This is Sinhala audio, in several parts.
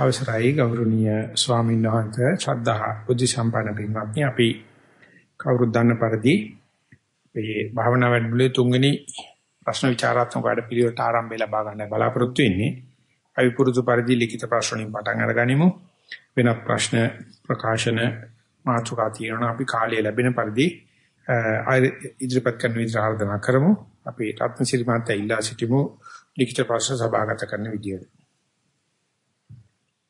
අවසරයි ගෞරවනීය ස්වාමීන් වහන්සේ ශ්‍රද්ධා බුද්ධ සම්පන්න පින්වත්නි අපි කවුරුත් දන්න පරිදි මේ භාවනා වැඩමුළුවේ තුන්වෙනි ප්‍රශ්න විචාරාත්මක වැඩ පිළිවෙලට ආරම්භය ලබා ගන්න බලාපොරොත්තු වෙන්නේ. අපි පුරුදු පරිදි ලිඛිත ප්‍රශ්න වලින් පටන් අරගනිමු. වෙනත් ප්‍රශ්න ප්‍රකාශන මාතෘකා තියෙනවා අපි කාලය ලැබෙන පරිදි ඉදිරිපත් කරන විදිහට ආරාධනා කරමු. අපි රත්නසිරි මහත්තයා ඉල්ලා සිටිමු ලිඛිත ප්‍රශ්න සභාගත කරන විදියට.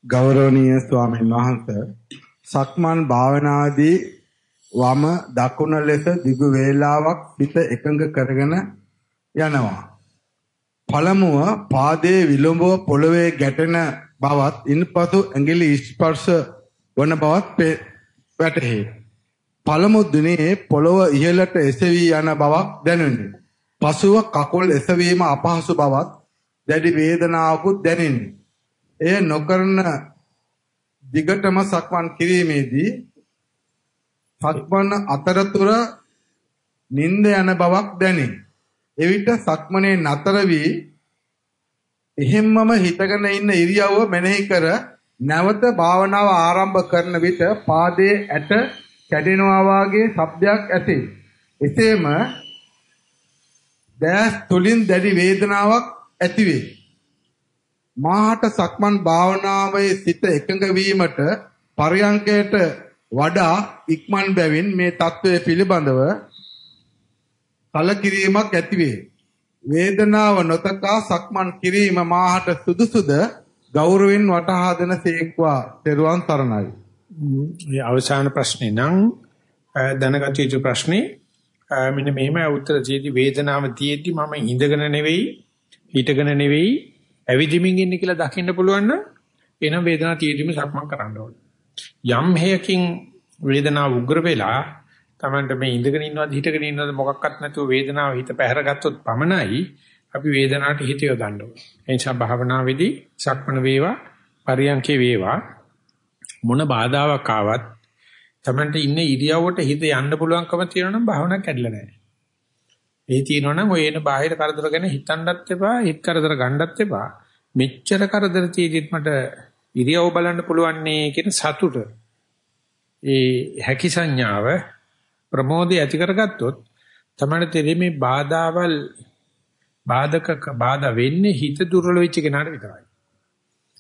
ගෞරවනීය ස්වාමීන් වහන්සේ සක්මන් භාවනාදී වම දකුණ ලෙස දිගු වේලාවක් පිට එකඟ කරගෙන යනවා. පළමුව පාදයේ විලුඹ පොළවේ ගැටෙන බවත් ඉන්පසු ඇඟිලි ස්පර්ශ වන බවත් වැටහේ. පළමු දිනේ පොළව ඉහළට එසවි යන බවක් දැනුනි. පසුව කකුල් එසවීම අපහසු බවත් දැඩි වේදනාවකුත් දැනිනි. එය නොකරන දිගටම සක්මන් කිරීමේදී සක්මන් අතරතුර නිින්ද යන බවක් දැනේ. එවිට සක්මනේ නතර වී එහෙම්මම හිතගෙන ඉන්න ඉරියව්ව මෙනෙහි කර නැවත භාවනාව ආරම්භ කරන විට පාදයේ ඇට කැඩෙනවා වාගේ ශබ්දයක් ඇසේ. එසේම දැස් තුලින් දැඩි වේදනාවක් ඇතිවේ. මාහට සක්මන් භාවනාවේ සිත එකඟ වීමට පරයන්කයට වඩා ඉක්මන් බැවින් මේ தત્ත්වය පිළිබඳව කලකිරීමක් ඇතිවේ. වේදනාව නොතකා සක්මන් කිරීම මාහට සුදුසුද ගෞරවෙන් වටහා දෙන සේක්වා පෙරුවන් තරණයි. මේ අවසාන ප්‍රශ්නේ නම් දැනගත යුතු ප්‍රශ්නේ මෙන්න මෙහෙම උත්තර දෙති වේදනාව තියෙද්දි මම ඉඳගෙන නෙවෙයි හිටගෙන නෙවෙයි ඇවිදිමින් ඉන්නේ කියලා දකින්න පුළුවන් නම් එනම් වේදනාව තියෙද්දිම සක්මන් කරන්න ඕනේ. යම් හේයකින් වේදනාව උග්‍ර වෙලා Tamanට මේ ඉඳගෙන ඉන්නවද හිටගෙන ඉන්නවද මොකක්වත් නැතුව වේදනාව හිත පැහැරගත්තොත් පමණයි අපි වේදනාවට හිත යොදන්න ඕනේ. ඒ නිසා භාවනාවේදී සක්මන වේවා පරියන්කේ වේවා මොන බාධාවක් ආවත් Tamanට ඉන්නේ ඉරියව්වට හිත යන්න පුළුවන්කම තියෙනවා නම් භාවනාවක් කැඩිලා නැහැ. ඒ තියෙනවා නම් ඔය එන බාහිර කරදර ගැන හිතන්නත් එපා, හිත කරදර ගන්නත් එපා. මෙච්චර කරදර තියෙද්දිත් මට ඉරියව් බලන්න පුළුවන් නේ කියන සතුට. ඒ හැකි සංඥාව ප්‍රමෝදය ඇති කරගත්තොත් තමයි තෙරෙමේ බාධාවල් බාධක බාධා වෙන්නේ හිත දුර්වල වෙච්ච කෙනාට විතරයි.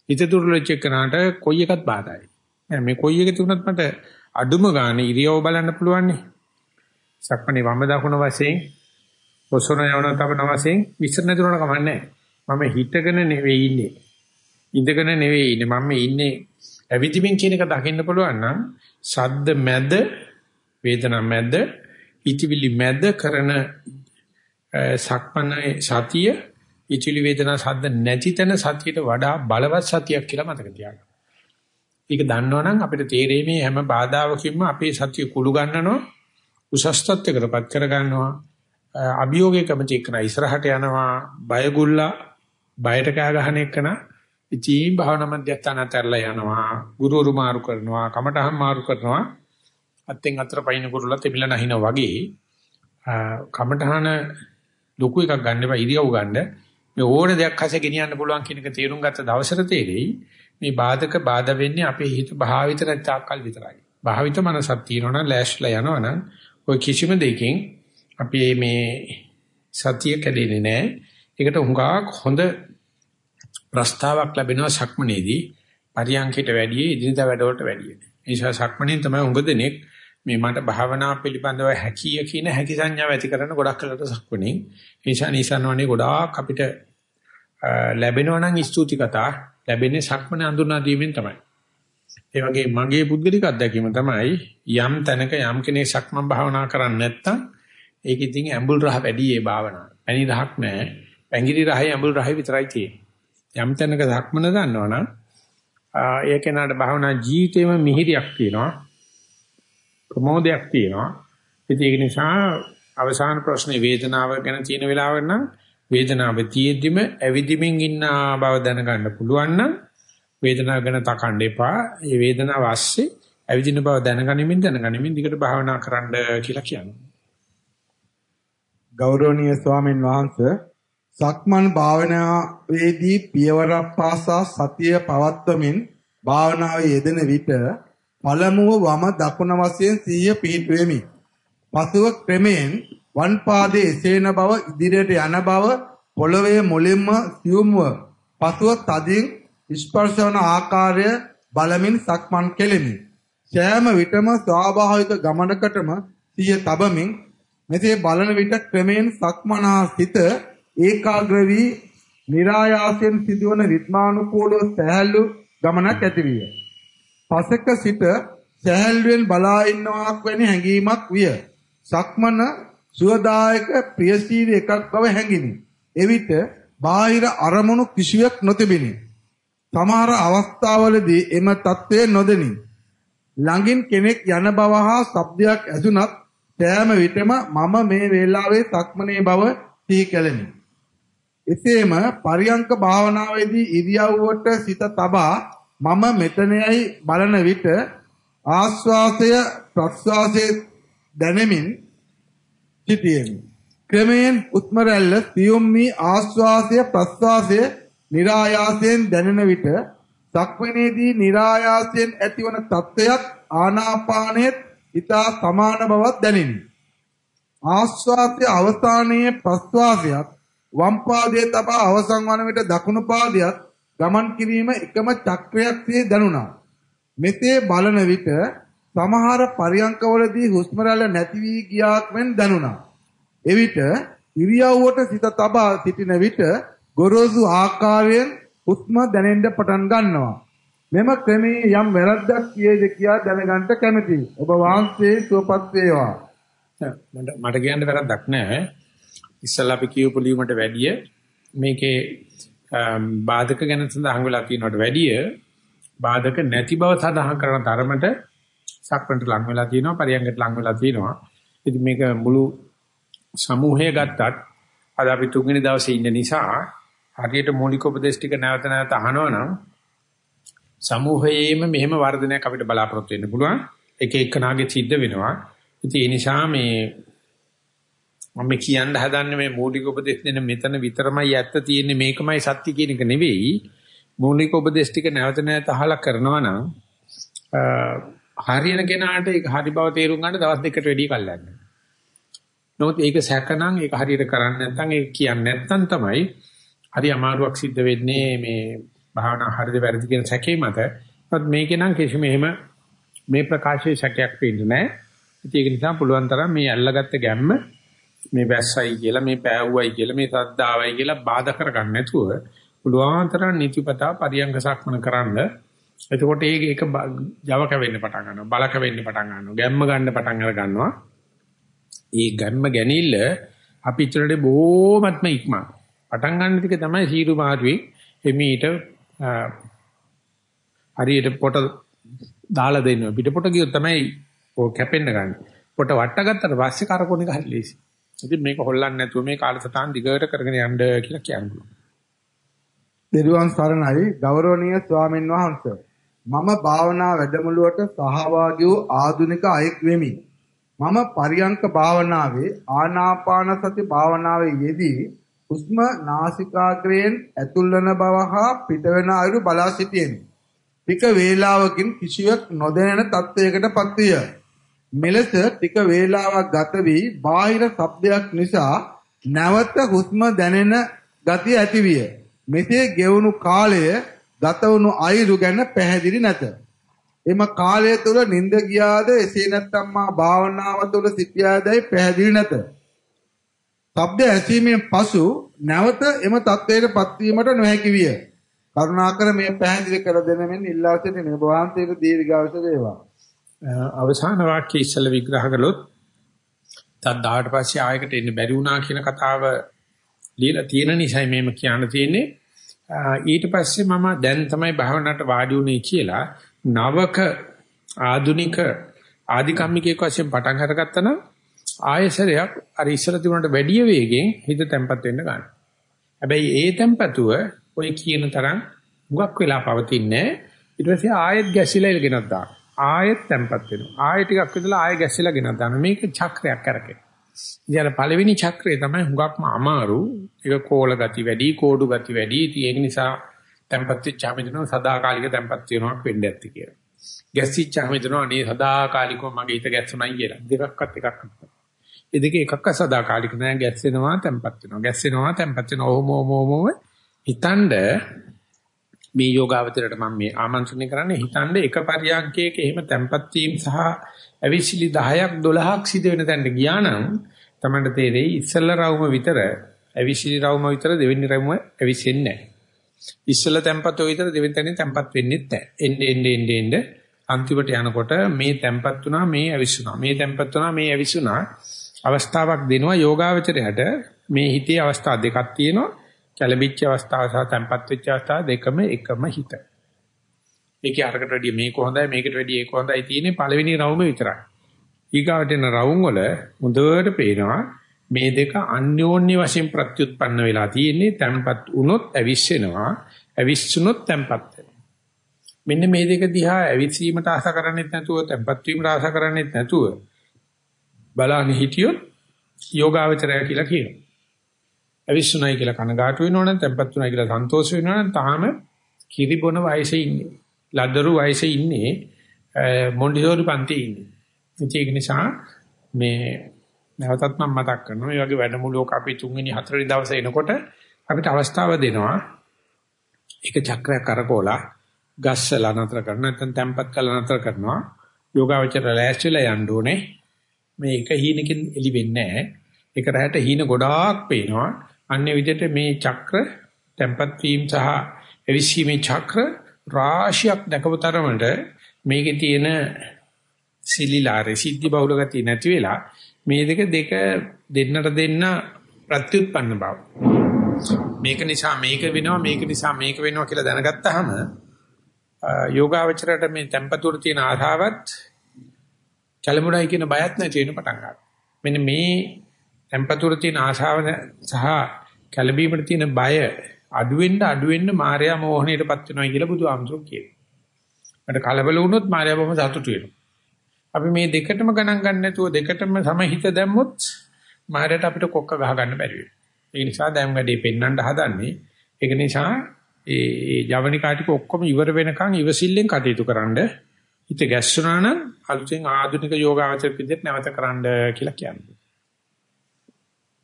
හිත දුර්වල වෙච්ච කෙනාට කොයි එකත් බාධායි. මේ කොයි එක තිබුණත් මට අඩුම ගානේ ඉරියව් බලන්න පුළුවන් නේ. සක්මණේ වම දකුණ වශයෙන් ඔසොන යවන තබන වශයෙන් විස්තර නැතුනට කමන්නේ මම හිතගෙන නෙවෙයි ඉන්නේ. ඉඳගෙන නෙවෙයි ඉන්නේ. මම ඉන්නේ ඇවිදිමින් කියන එක දකින්න පුළුවන් නම් සද්ද මැද වේදනා මැද ඉතිවිලි මැද කරන සක්මන සතිය ඉතිවිලි වේදනා සද්ද නැති තැන සතියට වඩා බලවත් සතියක් කියලා මතක තියාගන්න. ඒක දන්නවනම් අපිට තේරෙන්නේ හැම බාධාවකින්ම අපේ සතිය කුළු ගන්නනවා උසස් තත්ත්වයකටපත් කර ගන්නවා අභියෝගයේ කැමති එක්කන. ඉස්සරහට යනවා බයගුල්ලා බයට කෑ ගහන එක්කන. ඉතින් භාවනා මධ්‍යස්ථාන අතරලා යනවා ගුරුවරු මාරු කරනවා කමටහම් මාරු කරනවා. අත්ෙන් අතර පයින් කුරුලා තෙමිලා නැහිනා වගේ කමඨහන ලොකු එකක් ගන්න එපා ඉරියව් ගන්න. මේ ඕන දෙයක් හසේ ගෙනියන්න පුළුවන් කියන එක තේරුම් ගත්ත දවසට තේරෙයි මේ බාධක බාධා වෙන්නේ අපේ හිත භාවිත නැත්තාකල් විතරයි. භාවිත මනසක් තියෙනවනම් ලෑස්ලා යනවනම් ඔය කිසිම දෙයකින් අපි මේ සතිය කැඩෙන්නේ නැහැ ඒකට හුඟක් හොඳ ප්‍රස්තාවක් ලැබෙනවා සක්මනේදී පරියන්කිට වැඩිය ඉදිරියට වැඩවලට වැඩිය. ඒ නිසා සක්මණෙන් තමයි උඟ දෙනෙක් මේ මට භාවනා පිළිබඳව හැකිය කියන හැකි සංඥාව ඇති කරන ගොඩක් කලකට සක්වණේ. ඒ නිසා නිසන්වනේ ගොඩාක් අපිට ලැබෙනවා නම් ස්තුති කතා ලැබෙන්නේ සක්මණ අඳුනා දීමෙන් තමයි. ඒ වගේ මගේ පුද්ගලික අත්දැකීම තමයි යම් තැනක යම් කෙනෙක් සක්මන් භාවනා කරන්නේ නැත්තම් ඒක ඉතින් ඇඹුල් රහ වැඩි ඒ භාවනාව. පැණි රහක් නැහැ. පැංගිරි රහයි ඇඹුල් රහයි විතරයි තියෙන්නේ. යම් තැනක සක්මන දන්නවනම් ඒ කෙනාට භාවනා ජීවිතේම මිහිරියක් තියෙනවා. ප්‍රමෝදයක් තියෙනවා. ඉතින් ඒක නිසා අවසාන ප්‍රශ්නේ වේදනාව ගැන තියෙන වෙලාවට නම් වේදනාව තියෙද්දිම ඇවිදිමින් ඉන්න බව දැනගන්න පුළුවන් නම් වේදනාව ගැන තකන්න එපා. මේ වේදනාව ASCII ඇවිදින බව දැනගනිමින් දැනගනිමින් දිගට භාවනා කරන්න කියලා කියනවා. ගෞරවනීය ස්වාමීන් වහන්සේ සක්මන් භාවනාවේදී පියවරක් පාසා සතිය පවත්වමින් භාවනාවේ යෙදෙන විට පළමුව වම දකුණ වශයෙන් සිහිය පිහිටුවෙමි. පසුව ක්‍රමයෙන් වම් පාදයේ එසේන බව ඉදිරියට යන බව පොළවේ මුලින්ම සියුම්ව පසුව තදින් ස්පර්ශ වන ආකාරය බලමින් සක්මන් කෙලෙමි. සෑම විටම ස්වාභාවික ගමනකටම සිය තබමින් මෙසේ බලන විට ක්‍රමෙන් සක්මනා සිත ඒකාග්‍ර වී નિરાයාසයෙන් සිදුවන රිද්මානුකූලව සහැල්ලු ගමනක් ඇතිවිය. පසක සිට සහැල්ලුවෙන් බලා ඉන්නවාක් වැනි හැඟීමක් විය. සක්මන සුවදායක ප්‍රියශීලී එකක් බව හැඟිනි. එවිට බාහිර අරමුණු කිසිවක් නොතිබිනි. සමහර අවස්ථාවලදී එම తත්වය නොදෙනි. ළඟින් කෙනෙක් යන බව හා ශබ්දයක් ඇසුණත් සෑම විටම මම මේ වේලාවේ සක්මනේ බව සිහි කළෙමි. එසේම පරියංක භාවනාවේදී ඉරියව්වට සිත තබා මම මෙතනයි බලන විට ආස්වාසය ප්‍රස්වාසයේ දැනෙමින් සිටියෙමි. ක්‍රමයෙන් උත්ම රැල්ල සියුම් වී ආස්වාසය ප්‍රස්වාසය નિરાයාසයෙන් දැනෙන විට සක්මනේදී નિરાයාසයෙන් ඇතිවන තත්ත්වයක් ආනාපානයේ ඊතා සමාන බවක් දැනිනි. ආස්වාදයේ අවසානයේ ප්‍රස්වාසයත් වම් පාදයේ තබා අවසන් වන විට දකුණු පාදයට ගමන් කිරීම එකම චක්‍රයක් වේ දැනුණා. මෙසේ බලන විට සමහර පරියංකවලදී හුස්ම රැල්ල නැති වී ගියාක් මෙන් දැනුණා. එවිට ඉරියව්වට සිත තබා සිටින විට ගොරෝසු ආකාරයෙන් හුස්ම දැනෙන්න පටන් ගන්නවා. මෙම ක්‍රමයේ යම් වැරද්දක් කියේද කියා දැනගන්න කැමතියි. ඔබ වහන්සේ සුවපත් වේවා. මට මට කියන්න වැරද්දක් නැහැ. ඉස්සල්ලා අපි කියපු ලියුමට වැඩිය මේකේ බාධක ගැන සඳහන් වෙලා තියෙනවට වැඩිය බාධක නැති බව සඳහන් කරන තරමට සක්මන්ට ලං වෙලා තියෙනවා පරියංගට ලං වෙලා තියෙනවා. ඉතින් මේක මුළු සමූහය ගත්තත් අද අපි තුන්වෙනි දවසේ ඉන්න නිසා හරියට මූලික උපදේශ ටික නැවත නැවත අහනවා නම් සමූහයේම මෙහෙම වර්ධනයක් අපිට බලාපොරොත්තු වෙන්න පුළුවන්. එක එකනාගේ සිද්ධ වෙනවා. ඉතින් ඒ නිසා මේ මම කියන්න හදන්නේ මේ මූලික උපදේශ දෙන මෙතන විතරමයි ඇත්ත තියෙන්නේ මේකමයි සත්‍ය කියන එක නෙවෙයි. මූලික උපදේශ ටික නැවත නැවත අහලා කරනවා නම් හරියන කෙනාට ඒක හරි බව තේරුම් ගන්න දවස් දෙකකට වැඩි කල් යනවා. නමුත් ඒක සැකනම් ඒක හරියට කරන්නේ නැත්නම් ඒක කියන්නේ නැත්නම් තමයි හරි අමාරුවක් සිද්ධ වෙන්නේ මේ භාවනා හරිද වැරදි කියන සැකේ මත. නමුත් මේකේ නම් කිසිම එහෙම මේ ප්‍රකාශයේ සැකයක් වෙන්නේ නැහැ. ඒක නිසා පුළුවන් තරම් මේ අල්ලගත්ත ගැම්ම මේ වැස්සයි කියලා මේ පෑවුවයි කියලා මේ සද්දාවයි කියලා බාධා කරගන්න නැතුව පුළුවන් තරම් නිතිපතා පරියංග සක්මන කරන්න. එතකොට ඒක ඒක Java කැවෙන්න පටන් ගන්නවා. බල කැවෙන්න පටන් ගන්නවා. ගැම්ම ගන්න පටන් අර ගන්නවා. ඒ ගැම්ම ගැනීමල අපි ඉතරට බොහොමත්ම ඉක්මන. පටන් ගන්න ටික තමයි සීරු මාරුවේ එමීට හරියට පොට දාලා දෙන්න. පිටපොට ගියොත් තමයි ඔය කැපෙන්න ගන්න. පොට වට්ටගත්තට පස්සේ කරකොන එක හරි ලේසි. ඉතින් මේක හොල්ලන්නේ නැතුව මේ කාලසටහන් දිගට කරගෙන යන්න කියලා කියන්න දෙවියන් සරණයි ගෞරවනීය ස්වාමීන් වහන්සේ. මම භාවනා වැඩමුළුවට සහභාගී වූ ආධුනික අයෙක් වෙමි. මම පරියංක භාවනාවේ ආනාපාන සති භාවනාවේ යෙදී හුස්ම නාසිකාග්‍රයෙන් ඇතුල් වන බව හා පිටවන අයුරු බලා සිටියෙමි. ටික වේලාවකින් කිසියක් නොදැනෙන තත්වයකටපත් විය. මෙලෙස ටික වේලාවක් ගත වී බාහිර ශබ්දයක් නිසා නැවත හුස්ම දැනෙන ගතිය ඇතිවිය. මෙසේ ගෙවුණු කාලය ගත වුණු අයුරු ගැන පැහැදිලි නැත. එම කාලය තුල නිින්ද ගියාද එසේ නැත්නම් මා භාවනාව තුළ සිටියාදයි පැහැදිලි නැත. ශබ්ද ඇසීමෙන් පසු නැවත එම තත්වයට පත්වීමට නොහැකි විය. කරුණාකර මේ පැහැදිලි කර දෙන මෙන් ඉල්ලා සිටින ඔබවහන්සේට දීර්ඝායුෂ වේවා. අවසාන වාක්‍ය ඉස්සල විග්‍රහ කළොත් තත් 18 පස්සේ ආයකට එන්න බැරි වුණා කියන කතාව ලියලා තියෙන නිසා මේම කියන්න තියෙන්නේ ඊට පස්සේ මම දැන් තමයි භාවනාවට වාඩි වුණේ කියලා නවක ආදුනික ආධිකම්මිකයෙක් වශයෙන් පටන් අරගත්තා නම් ආයසරයක් අර ඉස්සර තිබුණට වැඩි වේගෙන් හිත තැම්පත් වෙන්න ගන්නවා. හැබැයි ඒ තැම්පතුව ඔය කියන තරම් හුඟක් වෙලා පවතින්නේ ඊට පස්සේ ආයෙත් ගැසිලා ඉලගෙනක් දාන. ආයෙත් තැම්පත් වෙනවා. ආයෙ ටිකක් විතලා ආයෙ ගැසිලා ගෙනක් දාන. මේක චක්‍රයක් කරකේ. ඉතින් පළවෙනි චක්‍රය තමයි හුඟක්ම අමාරු. ඒක කෝල ගති වැඩි, කෝඩු ගති වැඩි. ඉතින් ඒක නිසා tempat වෙච්චාම හිතනවා සදාකාලික tempat වෙනවක් වෙන්න ඇති කියලා. ගැස්සිච්චාම හිතනවා අනේ සදාකාලිකව මගේ හිත ගැස්සුණයි කියලා. දෙකක්වත් එකක් නෙවෙයි. ඒ දෙක එකක්වත් සදාකාලික නෑ ගැස්සෙනවා tempat වෙනවා. ගැස්සෙනවා tempat වෙනවා. ඕම ඕම ඕම හිතනද මේ යෝගාවචරයට මම මේ ආමන්ත්‍රණය කරන්නේ හිතනද එක පරියන්කයක එහෙම tempat වීම සහ අවිසිලි 10ක් 12ක් සිදු වෙන තැනට ගියා නම් තමයි තේරෙයි ඉස්සල්ලා රවුම විතර අවිසිලි රවුම විතර දෙවෙනි රවුම අවිසෙන්නේ නැහැ. ඉස්සල්ලා tempat විතර දෙවෙනි තැනින් tempat වෙන්නේ නැහැ. එන්නේ එන්නේ එන්නේ එන්නේ අන්තිමට යනකොට මේ tempat වුණා මේ අවිසුණා. මේ tempat වුණා මේ අවිසුණා. අවස්ථාවක් දෙනවා යෝගාවචරයට මේ හිතේ අවස්ථා දෙකක් තියෙනවා. කැළඹිච්ච අවස්ථාව සහ tempat වෙච්ච අවස්ථාව දෙකම එකම හිත. ඒකේ අරකට වැඩිය මේක හොඳයි මේකට වැඩිය ඒක හොඳයි තියෙන්නේ පළවෙනි රවුම විතරයි. ඊගාවට එන රවුම් වල හොඳට පේනවා මේ දෙක අන්‍යෝන්‍ය වශයෙන් ප්‍රත්‍යুৎපන්න වෙලා තියෙන්නේ tempat වුණොත් ඇවිස්සෙනවා ඇවිස්සුනොත් tempat වෙනවා. මෙන්න මේ දෙක දිහා ඇවිස්සීමට ආස කරන්නේත් නැතුව tempat වීමට ආස කරන්නේත් නැතුව බලන්නේ හිටියොත් යෝගාවචරය කියලා කියනවා. ඇවිස්සුණයි කියලා කනගාටු වෙනවනම් tempat උනායි කියලා සන්තෝෂ වෙනවනම් තාම කිරිබොන වයසේ ඉන්නේ. ලදරු වයසේ ඉන්නේ මොන්ඩිසෝරි පන්තියේ ඉන්නේ. ඒක නිසා මේ නැවතත් මම මතක් කරනවා මේ වගේ වැඩමුළුවක අපි තුන්වෙනි හතරවෙනි දවසේ එනකොට අපිට අවස්ථාව දෙනවා ඒක චක්‍රයක් කරකෝලා ගස්සලා නතර කරන නැත්නම් තැම්පත් කරලා නතර කරනවා යෝගාවචර ලෑස්තිලා යන්න ඕනේ මේ එක හීනකින් එලි වෙන්නේ නැහැ ඒක රැහැට හීන ගොඩාක් පේනවා අන්නේ විදිහට මේ චක්‍ර තැම්පත් වීම සහ එවිසීමේ චක්‍ර රාශියක් දකවතරමට මේකේ තියෙන සිලිලාරේ සිද්ධි බහුල ගතිය නැති වෙලා මේ දෙක දෙක දෙන්නට දෙන්න ප්‍රත්‍යুৎපන්න බව. මේක නිසා මේක වෙනවා මේක නිසා මේක වෙනවා කියලා දැනගත්තාම යෝගාවචරයට මේ tempatuර තියෙන ආධාවත් කලමුණයි කියන බයත් නැති වෙන පටන් ගන්නවා. මෙන්න මේ tempatuර තියෙන ආශාව සහ කලබීමට තියෙන බය අඩු වෙන්න අඩු වෙන්න මායя මෝහණයටපත් වෙනවා කියලා බුදුහාමුදුරුවෝ කියනවා. මට කලබල වුණොත් මායя බොහොම සතුටු වෙනවා. අපි මේ දෙකටම ගණන් ගන්න නැතුව දෙකටම සමහිත දැම්මොත් මායයට අපිට කොක්ක ගහ ගන්න බැරි වෙනවා. ඒ නිසා දැන් වැඩේ පෙන්වන්න හදන්නේ. ඒක නිසා ඒ ජවනිකා ටික ඔක්කොම ඉවර වෙනකන් ඉවසිල්ලෙන් කටයුතු කරන්න. හිත ගැස්සුණා නම් අලුතෙන් ආධුනික යෝගාවචර පිළිදෙත් නැවත කරන්න කියලා කියන්නේ.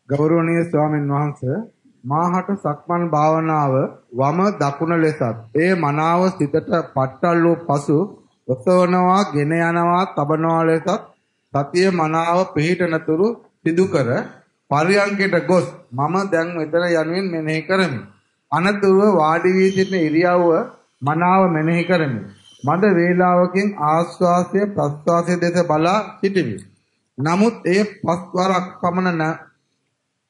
ගෞරවනීය ස්වාමීන් වහන්සේ මාහට සක්මන් භාවනාව වම දකුණ ලෙසත් ඒ මනාව සිතට පට්ටල් වූ පසු ඔසවනවා, ගෙන යනවා, තබනවා ලෙසත් සතිය මනාව පිළිටනතුරු සිදු කර පරියංගයට ගොස් මම දැන් මෙතන යනුවෙන් මෙනෙහි කරමි. අනතුරුව වාඩි වී සිටින ඉරියව්ව මනාව මෙනෙහි කරමි. මද වේලාවකින් ආස්වාසය ප්‍රස්වාසය දෙස බලා සිටිමි. නමුත් එය පස්වරක් පමණ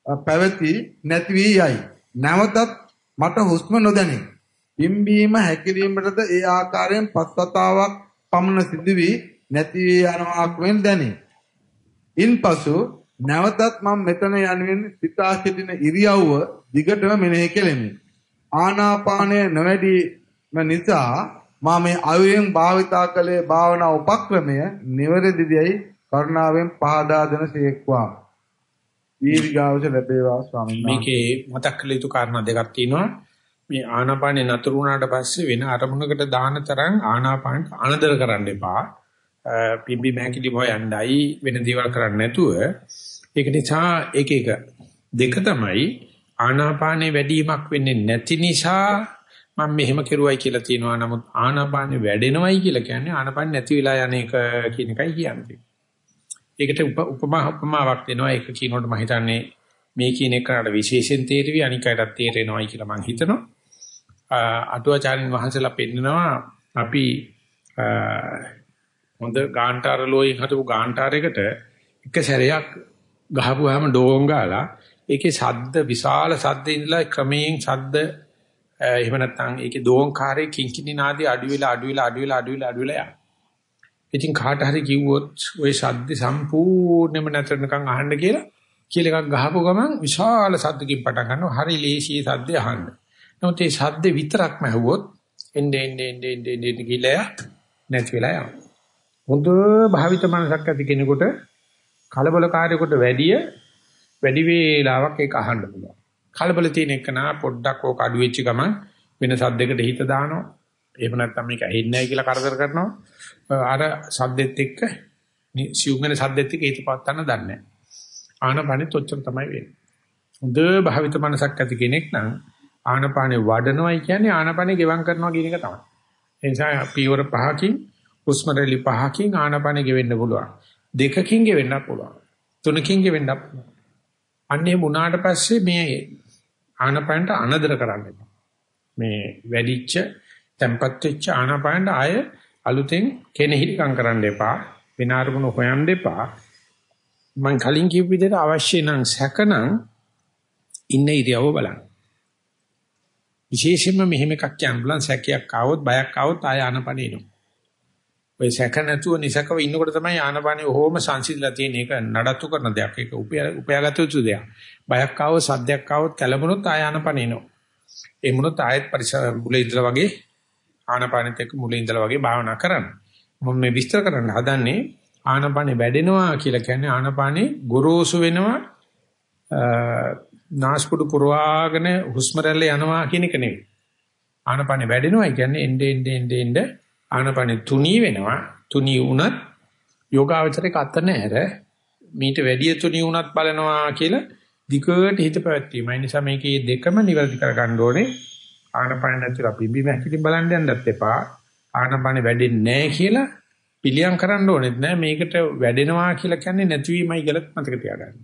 පැවති නැති වී යයි. නැවතත් මට හුස්ම නොදැනේ. පිම්බීම හැකිලීමටද ඒ ආකාරයෙන් පස්වතාවක් පමණ සිදු වී නැති වී යනවාක් මෙන් දැනේ. ඉන්පසු නැවතත් මම මෙතන යනුවෙන් සිතා සිටින ඉරියව්ව දිගටම මෙනෙහි කෙලෙමි. ආනාපානය නොවැඩීම නිසා මා මේ අයුයෙන් භාවිතා කළේ භාවනා උපක්‍රමය නිවැරදිදයි කරුණාවෙන් පහදා දෙන සේක්වා. දීර්ඝායුෂ ලැබේවා ස්වාමීන් වහන්සේ. මේකේ මතක් කළ යුතු කාරණා දෙකක් තියෙනවා. මේ ආනාපානේ නතර වුණාට පස්සේ වෙන අරමුණකට දාන තරම් ආනාපානට අනදර කරන්න එපා. පිම්බි මහැකිලි හොයන්නයි වෙන දේවල් කරන්නේ නැතුව ඒක නිසා එක එක දෙක තමයි ආනාපානේ වැඩිවීමක් වෙන්නේ නැති නිසා මම මෙහෙම කෙරුවයි කියලා තියෙනවා නමුත් ආනාපානේ වැඩෙනවයි කියලා කියන්නේ ආනාපාන නැති වෙලා යන එක කියන එකයි කියන්නේ. ඒකට උපමා උපමාවක් දෙනවා ඒක කියනකොට මම හිතන්නේ මේ කියන එකට විශේෂයෙන් තේරෙවි අනිකයටත් තේරෙනවයි කියලා මම හිතනවා. අටුවාචාරින් වහන්සේලා පෙන්නනවා අපි හොඳ ගාන්ටාර ලෝයෙන් හදපු ගාන්ටාරයකට එක සැරයක් ගහපුවාම ඩෝං ගාලා ඒකේ ශබ්ද විශාල ශබ්ද ඉඳලා ක්‍රමයෙන් ශබ්ද එහෙම නැත්නම් ඒකේ දෝංකාරයේ කිංකිණි නාදී අඩු වෙලා අඩු වෙලා අඩු වෙලා අඩු වෙලා අඩු වෙලා යනවා. ඉතින් කාට හරි කිව්වොත් ওই ශබ්ද සම්පූර්ණයෙන්ම නැතරනකම් අහන්න කියලා කියලා එකක් ගහපුව ගමන් විශාල ශබ්දකින් පටන් ගන්නවා. හරි ලේසියි ශබ්දය අහන්න. නමුත් ඒ ශබ්ද විතරක්ම ඇහුවොත් එන්නේ එන්නේ එන්නේ එන්නේ කියලා නැති වෙලා යනවා. හොඳ භාවිත මනසක් ඇති කෙනෙකුට කලබලකාරයෙකුට වැඩිය වැඩි වේලාවක් ඒක අහන්න පුළුවන්. කලබල තියෙන එක නා පොඩ්ඩක් ඕක අඩු වෙච්ච ගමන් වෙන සද්දයකට හිත දානවා. එහෙම නැත්නම් මේක ඇහෙන්නේ නැහැ කියලා කරදර කරනවා. අර සද්දෙත් එක්ක සිවුංගන සද්දෙත් එක්ක හිත පවත්වන්න දන්නේ නැහැ. ආනපනෙත් ඔච්චර තමයි වෙන්නේ. හොඳ භාවිත මනසක් ඇති කෙනෙක් නම් ආනපානේ වඩනවයි කියන්නේ ආනපානේ ගෙවම් කරනවා කියන එක තමයි. ඒ නිසා පීවර පහකින් හුස්ම රැලි පහකින් ආනපානේ ගෙවෙන්න පුළුවන්. දෙකකින් ගෙවෙන්නත් පුළුවන්. තුනකින් ගෙවෙන්නත් පුළුවන්. අන්නේ මුණාට පස්සේ මේ ආනපානට අනදර කරන්න මේ වැඩිච්ච tempat වෙච්ච ආනපානට ආය අලුතෙන් කෙනෙහිලිකම් කරන්න එපා. වෙන අරමුණු හොයන්න එපා. මම කලින් කියපු විදිහට අවශ්‍ය නම් සැකනම් ඉන්න ඉරියව බලන්න. විශේෂයෙන්ම මෙහෙම එකක් කියන්න බලන් සැකයක් ආවොත් බයක් ආවොත් ආය ආනපනේ එනවා. ඔය සැක නැතුව නිසකව ඉන්නකොට තමයි ආනපනේ ඔහොම සංසිඳලා තියෙන එක නඩත්තු කරන දෙයක්. ඒක උපයාගත යුතු දෙයක්. බයක් ආවොත් සද්දයක් ආවොත් කලබුණොත් ආය ආනපනේ එනවා. ඒ මොනොත් ආයෙත් පරිසර මුල ඉඳලා වගේ ආනපනෙත් එක්ක මුල ඉඳලා වගේ භාවනා කරන්න. මම මේ විස්තර කරන්න හදන්නේ ආනපනේ වැඩෙනවා කියලා කියන්නේ ආනපනේ ගොරෝසු වෙනවා නාස්පුඩු පුරවාගෙන හුස්ම රැල්ල යනවා කියන එක නෙවෙයි. ආනපනේ වැඩෙනවා කියන්නේ එnde ende ende ende ආනපනේ තුනී වෙනවා. තුනී වුණත් යෝගාවචරයක අත නැහැර මීට වැඩි තුනී වුණත් බලනවා කියලා දිගට හිත පැවැත්වීම. ඒ නිසා මේකේ දෙකම නිවැරදි කරගන්න ඕනේ. ආනපන නැතිව පිම්බි මැකිලින් බලන්න යන්නත් එපා. ආනපන වැඩෙන්නේ නැහැ කියලා පිළියම් කරන්න ඕනෙත් නෑ. මේකට වැඩෙනවා කියලා කියන්නේ නැතිවීමයි කියලා මතක තියාගන්න.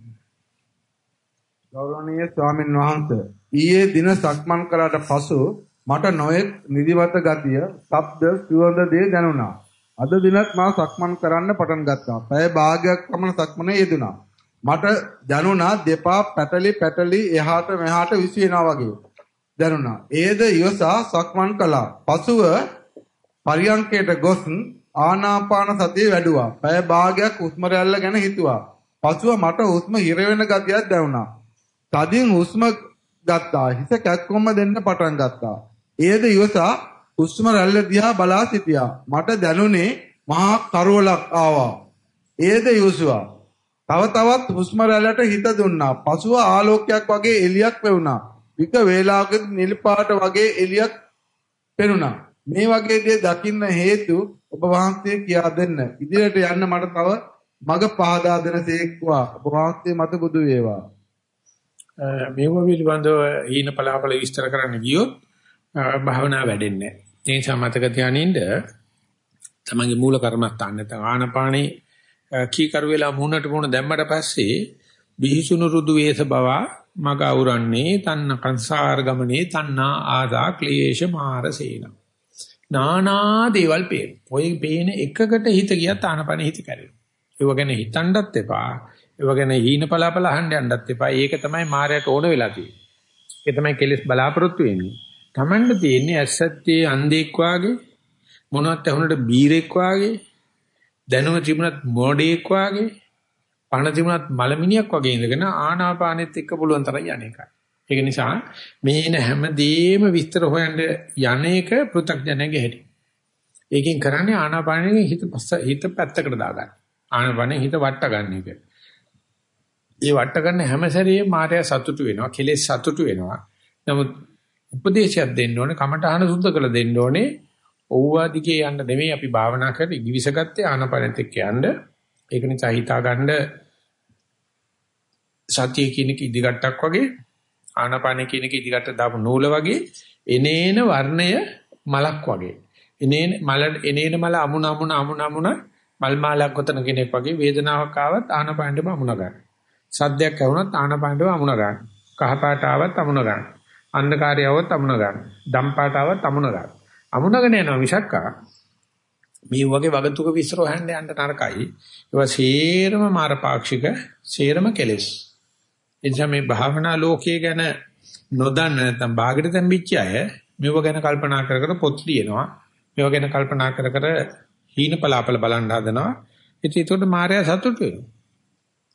ගෞරවනීය ස්වාමීන් වහන්සේ ඊයේ දින සක්මන් කළාට පසු මට නොයෙක් නිදිමත ගතිය, ශබ්ද, සුවඳ දේ දැනුණා. අද දිනත් මා සක්මන් කරන්න පටන් ගත්තා. පැය භාගයක් පමණ සක්මනේ යෙදුණා. මට දැනුණා දෙපා පැටලි පැටලි එහාට මෙහාට විසිනවා වගේ. දැනුණා. ඒද ඉවසා සක්මන් කළා. පසුව පරියංකයට ගොස් ආනාපාන සතිය වැඩුවා. පැය භාගයක් හුස්ම රැල්ල ගැන හිතුවා. පසුව මට හුස්ම හිර වෙන ගතියක් දැනුණා. තදින් හුස්ම ගත්තා. හිස කැක්කොම්ම දෙන්න පටන් ගත්තා. ඒද ඉවසා හුස්ම රැල්ල දිහා බලා සිටියා. මට දැනුනේ මහා කරවලක් ආවා. ඒද ඉවසුවා. තව තවත් හුස්ම රැල්ලට හිත දුන්නා. පසුව ආලෝකයක් වගේ එළියක් වැවුණා. වික වේලාවකදී නිල් පාට වගේ එළියක් පෙනුණා. මේ වගේ දේ දකින්න හේතු ඔබ වහන්සේ කියා දෙන්න. ඉදිරියට යන්න මට තව මඟ පහදා දෙන සේක්වා. ඔබ වහන්සේ මත බුදු වේවා. මේව පිළිබඳව ඊන පලාපල විස්තර කරන්න ගියොත් භාවනා වැඩෙන්නේ නැහැ. ඒ නිසා මතක තියානින්න තමන්ගේ මූල කර්මස්ථාන නැත්නම් ආනපානේ කීකරු වෙලා මුහුණට මුහුණ දැම්මට පස්සේ බිහිසුණු රුදු වේස බව මග අවරන්නේ තන්න කංසාර ගමනේ තන්නා ආදා ක්ලේශ මාරසේන. නානා දේවල් පේන. ඔය පේන එකකට හිත ගියත් ආනපන හිත කැරෙනවා. ඒව ගැන හිතන්නත් එපා. ඒව ගැන හීන පලාපල අහන්න යන්නත් එපා. ඒක තමයි මායයට ඕන වෙලා තියෙන්නේ. ඒක තමයි කෙලස් බලාපොරොත්තු වෙන්නේ. Tamanne තියෙන්නේ ඇස්සත්තේ අන්ධෙක් වාගේ මොනවත් ඇහුනට බීරෙක් වාගේ දැනුම තිබුණත් මොඩේක් වාගේ පණ තිබුණත් මලමිනියක් වගේ ඉඳගෙන ආනාපානෙත් එක්ක පුළුවන් තරම් යන්නේකයි. ඒක නිසා මේන හැමදේම විස්තර හොයන්න යන්නේක පෘථග්ජනගේ හැටි. ඒකෙන් කරන්නේ ආනාපානෙන් හිත හිත පැත්තකට දාගන්න. ආනාපානෙන් හිත වට ගන්න එක. ඒ වට ගන්න හැම සැරේම මායя සතුටු වෙනවා, කෙලෙස් සතුටු වෙනවා. නමුත් උපදේශයක් දෙන්න ඕනේ, කමඨහන සුද්ධ කරලා දෙන්න ඕනේ. ඕවාදිකේ යන්න නෙමෙයි අපි භාවනා කරලා ඉවිසගත්තේ ආනාපානෙත් එක්ක යන්න. ඒක නිසා හිතාගන්න සතිය කියන එක ඉදිකටක් වගේ ආනාපාන කියන එක ඉදිකට දාපු නූල වගේ එනේන වර්ණය මලක් වගේ. එනේන මල එනේන මල අමුණ අමුණ අමුණ අමුණ මල් මාලයක් ගොතන කෙනෙක් වගේ වේදනාවක් ආවත් ආනාපානෙම අමුණ ගන්න. සද්දයක් ඇහුණත් ආනාපානෙම අමුණ ගන්න. කහ පාට ආවත් අමුණ ගන්න. අන්ධකාරයවත් අමුණ ගන්න. දම්පාටාවත් අමුණ ගන්න. අමුණගෙන යනවා මිසක්කා මේ වගේ වගතුක විස්තර හොයන්න යන්න නරකයි. ඒවා සේරම මාරපාක්ෂික සේරම කෙලෙස්. එනිසා මේ භාවනා ලෝකයේ ගැන නොදන්න නැත්නම් ਬਾගට තැම්පිච්ච අය මේව ගැන කල්පනා කර කර පොත් ලියනවා. මේව ගැන කල්පනා කර කර හීන පලාපල බලන්න හදනවා. ඉතින් ඒකට මායя සතුටු වෙනවා.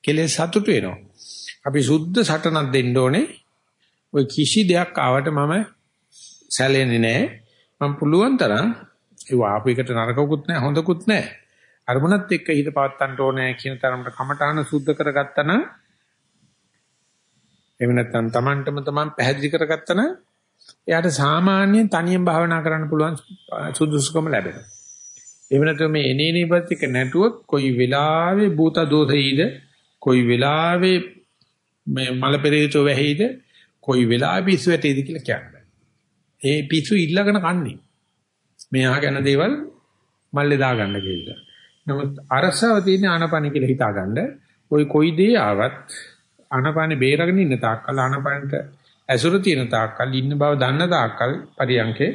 කෙලෙස් සතුටු වෙනවා. අපි සුද්ධ සටනක් දෙන්න ඕනේ. ඔය කිසි දෙයක් ආවට මම සැලෙන්නේ නැහැ. මම පුළුවන් තරම් ඒ වාපයකට නරකකුත් නැහැ හොඳකුත් නැහැ. අරමුණත් එක්ක හිත පවත්තන්න ඕනේ කියන තරමට කමඨාන සුද්ධ කරගත්තා නම් එහෙම නැත්නම් Tamanටම Taman පැහැදිලි කරගත්තා නම් එයාට සාමාන්‍යයෙන් තනියෙන් භාවනා කරන්න පුළුවන් සුදුසුකම ලැබෙනවා. එහෙම නැත්නම් මේ එනේනේ ප්‍රතික නැටුවොත් කොයි වෙලාවෙ භූත දෝෂෙයිද කොයි වෙලාවෙ මේ මල පෙරේතෝ වැහිද කොයි වෙලාවෙ පිස්සු වැටේද කියලා කියන්නේ. ඒ පිස්සු ඉල්ලගෙන කන්නේ. මෙහා ගැන දේවල් මල්ලේ දාගන්න කියලා. නමුත් අරසව තියෙන ආනපන කියලා හිතාගන්න ওই කොයි දේ ආවත් ආනපන බේරගෙන ඉන්න තාක්කල් ආනපනට ඇසුර තියෙන තාක්කල් ඉන්න බව දන්න තාක්කල් පරියන්කේ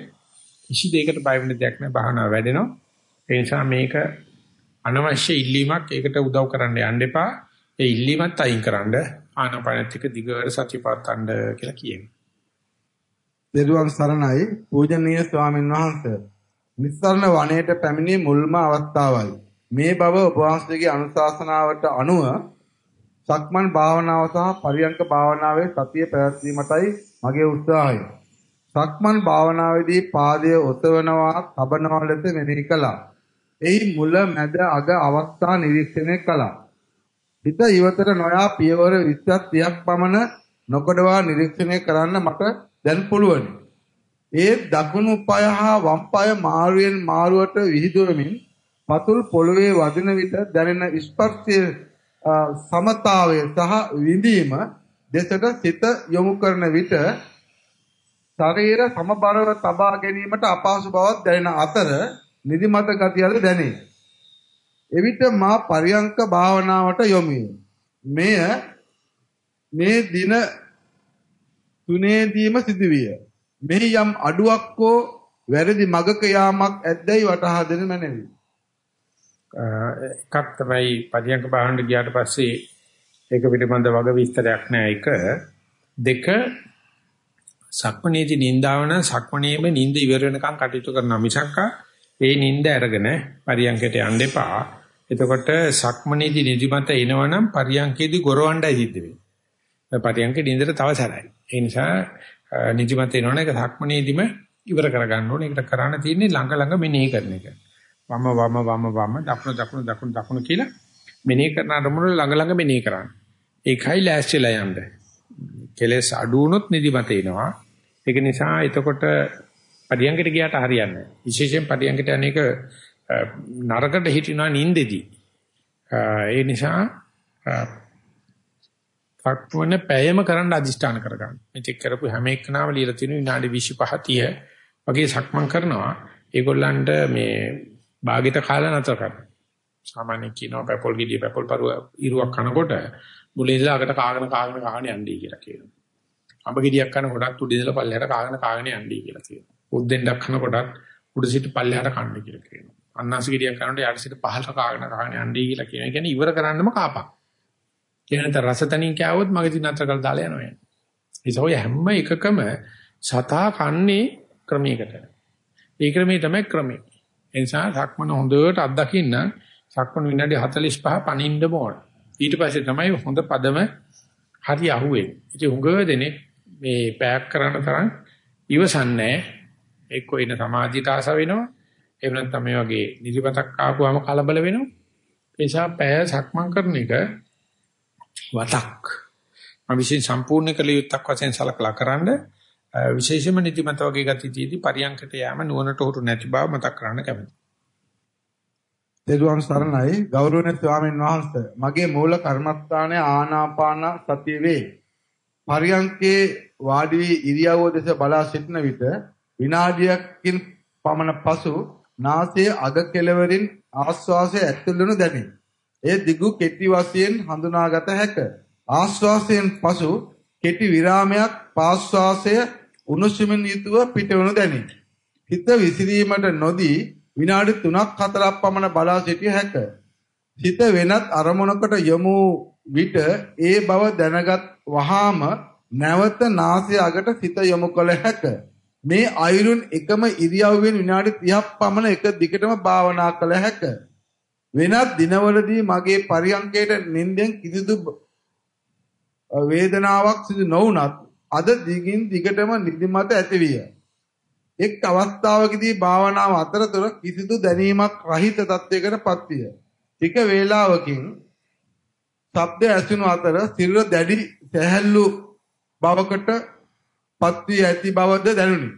කිසි දෙයකට බය වෙන්න දෙයක් නැහැ භාවනාව වැඩෙනවා. ඒ නිසා මේක අනවශ්‍ය ඉල්ලීමක් ඒකට උදව් කරන්න යන්න එපා. ඒ ඉල්ලීමත් අයින් කරන්න ආනපනත් එක්ක දිගට සතිපත්තන්න කියලා කියනවා. දෙරුවන් සරණයි පූජනීය ස්වාමීන් වහන්සේ. නිස්සරණ වනයේට පැමිණි මුල්ම අවස්ථාවයි. මේ බව ඔබ වහන්සේගේ අනුශාසනාවට අනුව සක්මන් භාවනාව සහ පරියංක භාවනාවේ සතිය පැවැත්වීමටයි මගේ උත්සාහය. සක්මන් භාවනාවේදී පාදය ඔසවනවා, තබනවා ලෙස මෙනෙහි කළා. එහි මුල මැද අග අවස්ථා නිරීක්ෂණය කළා. හිත ඉවතට නොයා පියවර 20ක් 30ක් පමණ නොකඩවා නිරීක්ෂණය කරන්න මට දැන් පුළුවන්. ඒ දකුණු පාය හා වම් පාය මාරුවෙන් මාරුවට විහිදුවමින් පතුල් පොළවේ වදින විට දැනෙන ස්පර්ශයේ සමතාවය සහ විඳීම දෙසට සිත යොමු කරන විට ශරීර සමබරව තබා ගැනීමට අපහසු බවක් දැනෙන අතර නිදිමත ගතියද දැනේ. එවිට මා පරියංක භාවනාවට යොමු මෙය මේ දින තුනේදීම සිදුවිය. මෙහි යම් අඩුවක් හෝ වැරදි මගක යාමක් ඇද්දැයි වටහා දෙන මැනවි. එකක් තමයි පරියංක භාවනාවට ගියාට පස්සේ ඒක පිළිබඳ වග විස්තරයක් නෑ එක දෙක සක්මණේදී නින්දාවන සක්මණේම නින්ද ඉවර වෙනකන් කටයුතු කරන මිසක්ක ඒ නින්ද අරගෙන පරියංකයට යන්න එපා එතකොට සක්මනේදී නිදිමත එනවනම් පරියංකේදී ගොරවණ්ඩයි සිද්ධ වෙන්නේ. පරියංකේ නින්දට තව සැරයි. ඒ නිසා නිදිමත එනවනම් ඒක සක්මනේදීම ඉවර කරගන්න ඕනේ. ඒකට කරන්න තියෙන්නේ ළඟ ළඟ මෙනෙහි කරන එක. වම වම වම වම දකුණු දකුණු දකුණු දකුණු කියලා මෙනෙහි කරන අරමුණ ළඟ ළඟ මෙනෙහි කරන්න. ඒකයි ලෑස්තිලා යන්න. කෙලස් අඩු වුණොත් නිදිමත එනවා. ඒක නිසා එතකොට පරියංගයට ගියාට හරියන්නේ නැහැ. විශේෂයෙන් පරියංගයට අනේක නරකට හිටිනවා නින්දෙදී. ඒ නිසා සක්මන පැයම කරන්න අදිෂ්ඨාන කරගන්න. මෙතෙක් කරපු හැම එකනම ලියලා තියෙන විනාඩි 25 30 වගේ සක්මන් කරනවා. ඒගොල්ලන්ට මේ භාගිත කාලය නතර කරනවා. සාමාන්‍යයෙන් කියනවා පැපොල් ගෙඩිය පැපොල් පරුව ඉරුවක් කනකොට මුලින් ඉඳලා අකට කාගෙන කාගෙන කාගෙන යන්නේ කියලා කියනවා. අඹ ගෙඩියක් කන කොටත් උඩ ඉඳලා පල්ලෙහාට කාගෙන කාගෙන යන්නේ කියලා කියනවා. උද්දෙන්ඩක් කන කොටත් උඩ සිට පල්ලෙහාට කන්න කියලා කියනවා. අන්නාසිකිරියක් කරනකොට යට සිට පහළට කාගෙන කාගෙන යන්නේ කියලා කියන. ඒ කියන්නේ ඉවර කරන්නම කාපක්. කියන තර රස තනින් කෑවොත් මගදී නතර කරලා දාලා යනවා යන්නේ. ඒ සෝය හැම එකකම සතා කන්නේ ක්‍රමයකට. ඒ ක්‍රමයේ තමයි ක්‍රමය. ඒ නිසා සක්මන හොඳට අත්දකින්න සක්මන විනාඩි 45 පණින්න ඕන. ඊට පස්සේ තමයි හොඳ පදම හරි අහුවෙන්නේ. ඉතින් හුඟ දෙනෙක් මේ පැයක් කරන තරම් ඉවසන්නේ එක්ක ඉන සමාධියට ආස වෙනවා එහෙම නැත්නම් මේ වගේ නිදිමතක් ආපුවම කලබල වෙනවා. ඒ නිසා පැය සක්මන් කරන එක වතක්. මම විශේෂ සම්පූර්ණ කළ යුත්තක් වශයෙන් සලකලා කරන්න විශේෂම නිදිමත වගේ ගතියදී පරියන්කට යෑම නුවණට උරු නැති බව මතක් කරන්න කැමතියි. දෙදුවන් සරණයි ගෞරවනීය ස්වාමීන් වහන්සේ මගේ මූල කර්මස්ථානය ආනාපාන සතිය වේ. පරියන්කේ වාඩි වී ඉරියව්ව දෙස බලා සිටන විට විනාඩියකින් පමණ පසු නාසයේ අග කෙළවරින් ආශ්වාසය ඇතුළු දැනේ. එය දිගු කෙටි වශයෙන් හඳුනාගත හැක. ආශ්වාසයෙන් පසු කෙටි විරාමයක් පාශ්වාසය උණුසුමින් යුතුව පිටවනු දැනේ. හිත විසිරීමට නොදී විනාඩි 3ක් 4ක් පමණ බලා සිටිය හැක. හිත වෙනත් අරමුණකට යොමු විට ඒ බව දැනගත් වහාම නැවත නාසය අගට සිත යොමු කළ හැකිය. මේ අයුරුන් එකම ඉරියව්වෙන් විනාඩි 30ක් පමණ එක දිගටම භාවනා කළ හැක. වෙනත් දිනවලදී මගේ පරියන්කයට නිින්දෙන් කිසිදු වේදනාවක් සිදු නොවුනත් අද දිගින් දිගටම නිදිමත ඇතිවිය. එක් අවස්ථාවකදී භාවනාව අතරතුර කිසිදු දැනීමක් රහිත තත්යකට පත්විය. ටික වේලාවකින් ශබ්ද ඇසුණු අතර සිරුර දැඩි සැහැල්ලු බවකට පත්වී ඇති බවද දැනුනි.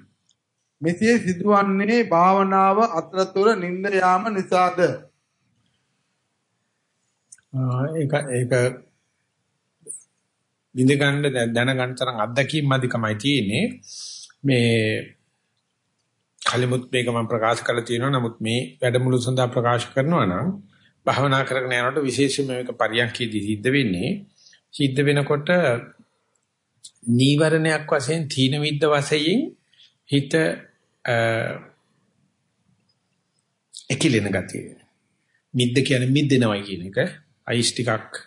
මෙසේ සිදුවන්නේ භාවනාව අතරතුර නිින්ද යාම නිසාද? ඒක ඒක විඳ ගන්න දැනගන්න තරම් අත්දැකීම් අධිකමයි තියෙන්නේ මේ කලිමුත් මේක මම ප්‍රකාශ කරලා තියෙනවා නමුත් මේ වැඩමුළු සඳහා ප්‍රකාශ කරනවා නම් භාවනා කරගෙන යනකොට විශේෂයෙන්ම මේක පරියන්කේදී සිද්ධ වෙන්නේ සිද්ධ වෙනකොට නීවරණයක් වශයෙන් තීන විද්ද වශයෙන් හිත එකිලෙන ගතිය මිද්ද කියන්නේ මිද්දෙනවයි කියන එක අයිස් ටිකක්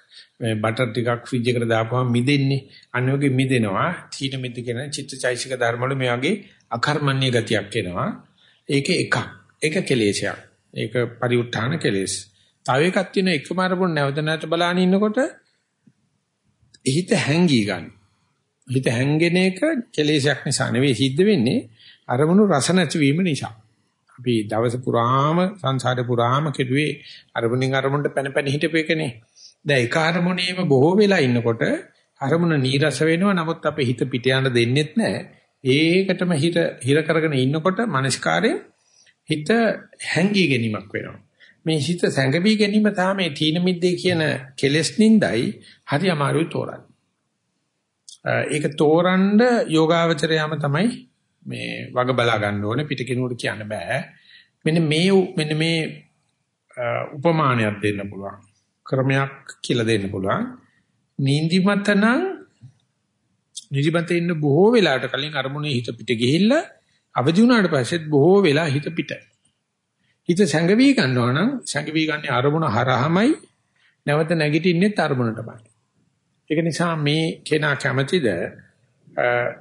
බටර් ටිකක් ෆ්‍රිජ් එකට දාපුවම මිදෙන්නේ අන්න වගේ මිදෙනවා තීන මිද්ද කියන චිත්තචෛසික ධර්ම වල මේ වගේ අකර්මණ්‍ය ගතියක් එනවා ඒක එකක් ඒක කෙලෙසයක් ඒක පරිඋත් ทาน කෙලෙස් තව එකක් තියෙන එකම අරමුණ නැවත නැවත බලාගෙන ඉන්නකොට හිත හැංගී ගන්න හිත හැංගෙන එක කෙලෙසයක් නිසා නෙවෙයි සිද්ධ වෙන්නේ අරමුණු රස නැතිවීම නිසා අපි දවස පුරාම සංසාරේ පුරාම කෙරුවේ අරමුණින් අරමුණට පැන පැන හිටපේකනේ දැන් ඒක අරමුණේම බොහෝ වෙලා ඉන්නකොට අරමුණ නීරස වෙනවා නමුත් අපේ හිත පිට යන්න දෙන්නෙත් නැහැ. ඒකටම හිත හිර කරගෙන ඉන්නකොට මනස්කාරය හිත හැංගී ගැනීමක් වෙනවා. මේ හිත සැඟවි ගැනීම තමයි තීන මිද්දේ කියන කෙලෙස් නින්දයි හරි අමාරුයි තෝරන්න. ඒක තෝරන්න යෝගාවචරයම තමයි මේ වග බලා ගන්න ඕනේ පිට කෙනෙකුට කියන්න බෑ. මෙන්න මේ මෙන්න මේ උපමානයක් දෙන්න පුළුවන්. ක්‍රමයක් කියලා දෙන්න පුළුවන්. නිදිමත නම් නිදිමත ඉන්න බොහෝ වෙලාවට කලින් අරමුණේ හිත පිට ගිහිල්ලා අවදි වුණාට පස්සෙත් බොහෝ වෙලා හිත පිට. හිත සැඟවි ගන්නවා නම් සැඟවි ගන්න අරමුණ හරහමයි නැවත නැගිටින්නේ අරමුණටමයි. ඒක නිසා මේ කෙනා කැමැතිද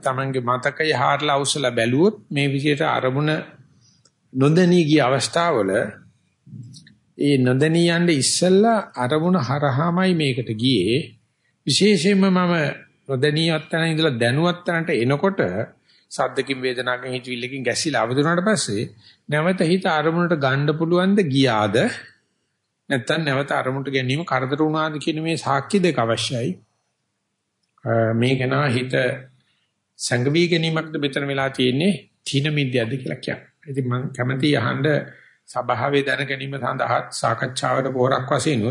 තමන්ගේ මතකය හාරලා අවසලා බැලුවොත් මේ විදිහට අරමුණ නොදැනී ගිය අවස්ථාවල ඒ නොදැනී යන්න ඉස්සෙල්ලා අරමුණ හරහාමයි මේකට ගියේ. විශේෂයෙන්ම මම නොදැනියත් තැන ඉඳලා දැනුවත් තැනට එනකොට සද්දකින් වේදනාවකින් හිතවිල්ලකින් ගැසිලා අවදුනාට පස්සේ නැවත හිත අරමුණට ගන්න පුළුවන්ද ගියාද නැත්නම් නැවත අරමුණට ගැනීම කරදර වුණාද කියන මේ සාක්ෂි දෙක අවශ්‍යයි. මේක නා හිත සංගවි ගැනීමක්ද මෙතන වෙලා තියෙන්නේ තීන මිද්‍යද කියලා කියන්නේ. ඉතින් මම කැමතියි අහන්න සභාවේ දැන ගැනීම සඳහා සාකච්ඡාවට පෝරක් වශයෙන්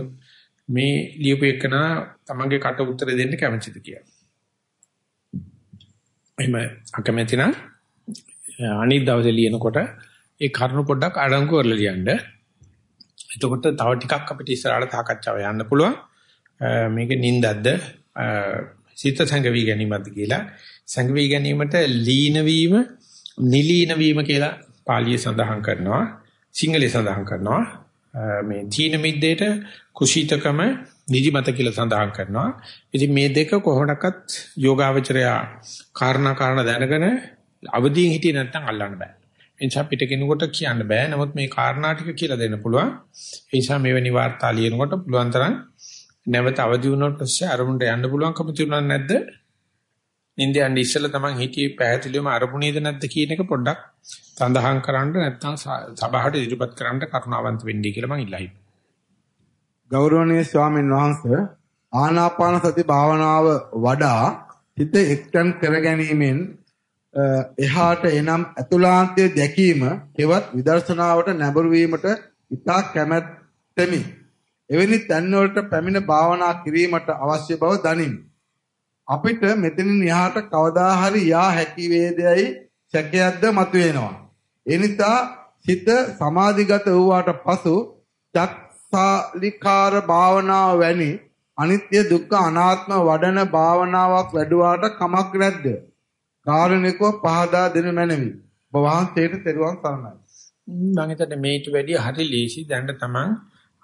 මේ ලියපු එකන තමන්ගේ කට උත්තර දෙන්න කැමතිද කියලා. එහෙම අකමැති නම් අනිත් දවසේ ලියනකොට ඒ කරුණු පොඩ්ඩක් අඩංගු කරලා ලියන්න. එතකොට තව ටිකක් අපිට ඉස්සරහට සාකච්ඡාව යන්න පුළුවන්. මේක නින්දක්ද සිත සංගවි ගැනීමක්ද කියලා. සංගවි ගැනීමට ලීන වීම, නිලීන වීම කියලා පාලිය සඳහන් කරනවා. සිංහලේ සඳහන් කරනවා මේ තීන මිද්දේට කුසීතකම නිදිමත කියලා සඳහන් කරනවා. ඉතින් මේ දෙක කොහොමඩක්වත් යෝගාවචරයා කාරණා කාරණා දැනගෙන අවදීන් හිටියේ නැත්නම් අල්ලන්න බෑ. ඒ නිසා පිට කෙනෙකුට කියන්න බෑ. නමුත් මේ කාරණා ටික කියලා දෙන්න පුළුවන්. ඒ නිසා මෙවැනි වාර්තා ලියනකොට පුළුවන් තරම් නැවත අවදි වුණොත් පස්සේ අරමුණට යන්න පුළුවන්කම තියුණා නැද්ද? නින්ද යන්නේ ඉස්සෙල්ලා තමන් හිතියේ පැහැදිලිවම අරමුණේද නැද්ද කියන එක පොඩ්ඩක් සඳහන් කරන්න නැත්නම් සභාවට ඉදිරිපත් කරන්න කරුණාවන්ත වෙන්නයි කියලා මම ඉල්ලයි. ගෞරවනීය ස්වාමීන් වහන්සේ ආනාපාන සති භාවනාව වඩා හිත එක්තන් කර ගැනීමෙන් එහාට එනම් අතුලාන්තයේ දැකීම හෙවත් විදර්ශනාවට නැඹුරු වීමට ඉතා කැමැත්තෙමි. එවැනි තැන් වලට පැමිණ භාවනා කිරීමට අවශ්‍ය බව දනිමි. අපිට මෙතනින් එහාට කවදා හරි යා හැකි වේදයයි සැකයක්ද මතුවෙනවා. ඒ නිසා සිත සමාධිගත වූාට පසු චක්සාලිකාර භාවනාව වැනි අනිත්‍ය දුක්ඛ අනාත්ම වඩන භාවනාවක් වැඩුවාට කමක් නැද්ද? කාරණිකව පහදා දෙනු මැනවි. ඔබ වහන්සේට තෙරුවන් සරණයි. මම හිතන්නේ මේට වැඩිය හරි ලේසි දැන් තමන්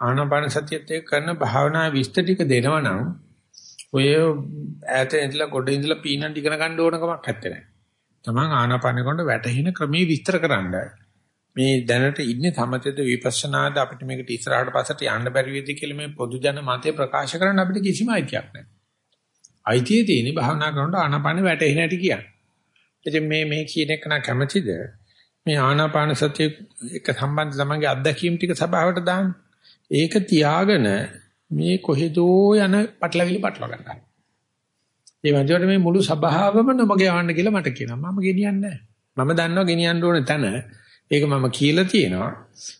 ආනාපාන සතියත් එක්ක කරන භාවනා විස්තර ටික දෙනවනම් ඔය ඈත ඉඳලා ගොඩ ඉඳලා පීනන් ඉගෙන ගන්න ඕන කමක් නැත්තේ. තමන් ආනාපාන කරනකොට වැටහින ක්‍රමයේ විස්තර කරන්න. මේ දැනට ඉන්නේ සමතේද විපස්සනාද අපිට මේකට ඉස්සරහට පස්සට යන්න බැරි වෙයිද කියලා මේ පොදු ජන මතය ප්‍රකාශ කරන්න අපිට කිසිම අයිතියක් නැහැ. අයිතිය තියෙන්නේ භාවනා කරනකොට ආනාපාන වැටෙන හැටි කියන්නේ. ඉතින් මේ මේ කියන එක නා කැමැතිද? මේ ආනාපාන සතිය එක සම්බන්ධ තමන්ගේ අත්දැකීම් ටික සභාවට දාන්න. ඒක තියාගෙන මේ කොහෙදෝ යන පටලවිලි පටලව ගන්නවා. ඒ වන්දියට මේ මුළු සභාවම නොමග යවන්න කියලා මට කියනවා. මම ගෙනියන්නේ නැහැ. මම දන්නවා ගෙනියන්න ඕනේ තැන. ඒක මම කියලා තියෙනවා.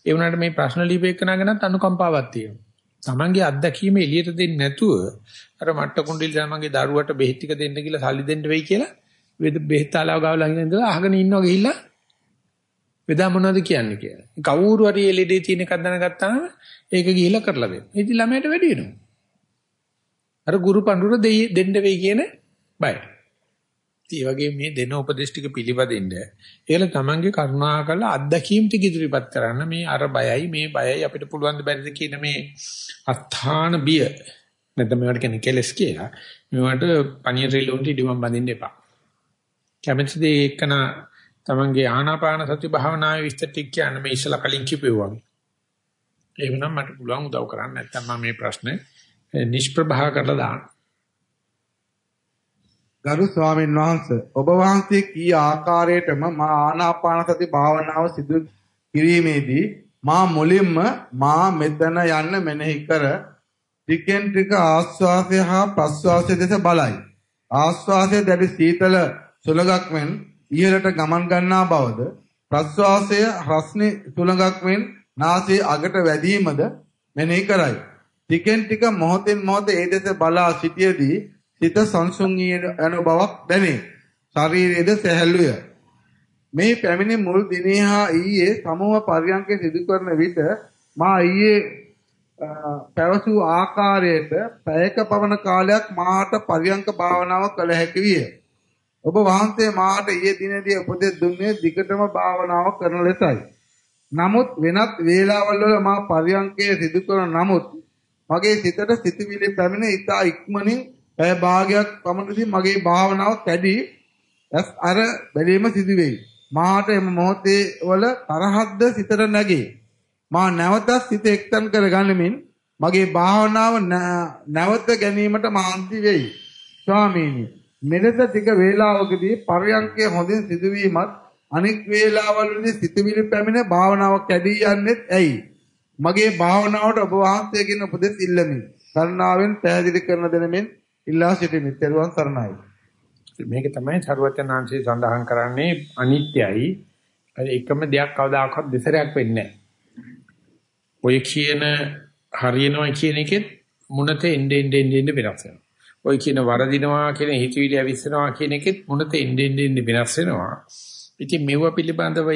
ඒ වුණාට මේ ප්‍රශ්න ලිපේකනගෙනත් අනුකම්පාවක් තියෙනවා. තමන්ගේ අත්දැකීම එළියට දෙන්නේ නැතුව අර මට්ට කුණ්ඩිල් තමන්ගේ දරුවට බෙහෙත් ටික දෙන්න කියලා සල්ලි දෙන්න වෙයි කියලා වේද බෙහෙත් ආලාව ගාව ළඟ ඉඳලා අහගෙන ඉන්නවා ගිහිල්ලා වෙදා මොනවද කියන්නේ කියලා. කවුරු හරි එළියේ තියෙන එකක් දැනගත්තාම ඒක ගිහිල්ලා කරලා දෙන්න. ඉතින් ළමයට වැඩි වෙනවා. අර ගුරු පඬුර දෙන්න වෙයි කියන බය. ඒ වගේ මේ දෙන උපදේශ ටික පිළිපදින්න ඒල තමන්ගේ කරුණා කරලා අත්දැකීම් ටික ඉදිරිපත් කරන්න මේ අර බයයි මේ බයයි අපිට පුළුවන් ද බැරිද කියන මේ අස්ථාන බිය නැත්නම් මේවට කියන්නේ කෙලස් කියලා මේවට පණිය රිලොන්ටි ඉදමන් බඳින්න එපා කැමැතිද ඒකන තමන්ගේ ආනාපාන සති භාවනාවේ විස්තර ටික කියන්න මේ ඉස්සලා කලින් කිව්වා වගේ. එහෙනම් මට පුළුවන් උදව් කරන්න. නැත්නම් මම මේ ප්‍රශ්නේ නිෂ්ප්‍රභා කරලා දාන්න. ගරු ස්වාමීන් වහන්ස ඔබ වහන්සේ කී ආකාරයටම මා ආනාපාන සති භාවනාව සිදු කිරීමේදී මා මුලින්ම මා මෙතන යන්න මෙනෙහි කර ටිකෙන් ටික ආස්වාසය හා ප්‍රස්වාසය දෙස බලයි. ආස්වාසය දැඩි සීතල සුලඟක් මෙන් ඉහළට ගමන් ගන්නා බවද ප්‍රස්වාසය රස්නේ සුලඟක් මෙන් නාසයේ අගට වැදීමද මෙනෙහි කරයි ටිකෙන් ටික මොහොතින් මොහොත ඒ දෙස බලා සිටියේදී සිත සංසුන් යන බවක් දැනේ. ශරීරයේද සැහැල්ලුය. මේ පැමිණි මුල් දිනේ හා ඊයේ සමූහ පරියන්කේ සිදු කරන විට මා ඊයේ පැවසූ ආකාරයට පැයක පවන කාලයක් මාට පරියන්ක භාවනාව කළ හැකි විය. ඔබ වහන්සේ මාට ඊයේ දිනේදී උපදෙස් දුන්නේ දිගටම භාවනාව කරන ලෙසයි. නමුත් වෙනත් වේලාවල් වල මා පරියන්කේ සිදු කරන නමුත් මගේ සිතට සිතුවිලි පැමිණ ඉතා ඉක්මනින් පැය භාගයක් පමණදී මගේ භාවනාව කැඩි ඇස් අර බැලීම සිදු වෙයි. මාට එම මොහොතේ වල තරහක්ද සිතට නැගේ. මා නැවතත් සිත එක්තන් කර ගනිමින් මගේ භාවනාව නැවත ගැනීමට මහන්සි වෙයි. ස්වාමීනි මෙලෙස ටික වේලාවකදී පරයන්කේ හොඳින් සිදුවීමත් අනෙක් වේලාවලදී සිතුවිලි පැමිණ භාවනාව කැඩී යන්නේත් ඇයි? මගේ භාවනාවට ඔබ වහන්සේගෙන් උපදෙස් ඉල්ලමි. කරුණාවෙන් පැහැදිලි කරන දෙනමින් ඉල්ලා සිටිමි. ත්වන් සරණයි. මේක තමයි ਸਰවඥාන්සේ සඳහන් කරන්නේ අනිත්‍යයි. එකම දෙයක් කවදාකවත් දෙසරයක් වෙන්නේ ඔය කියන හරියනවා කියන එකෙත් මුණත එන්නේ එන්නේ එන්නේ වෙනස් වෙනවා. ඔය කියන වරදිනවා කියන හිතවිලි ඇවිස්සනවා කියන එකෙත් මුණත එන්නේ එන්නේ වෙනස් වෙනවා. ඉතින් මෙව පිළිබඳව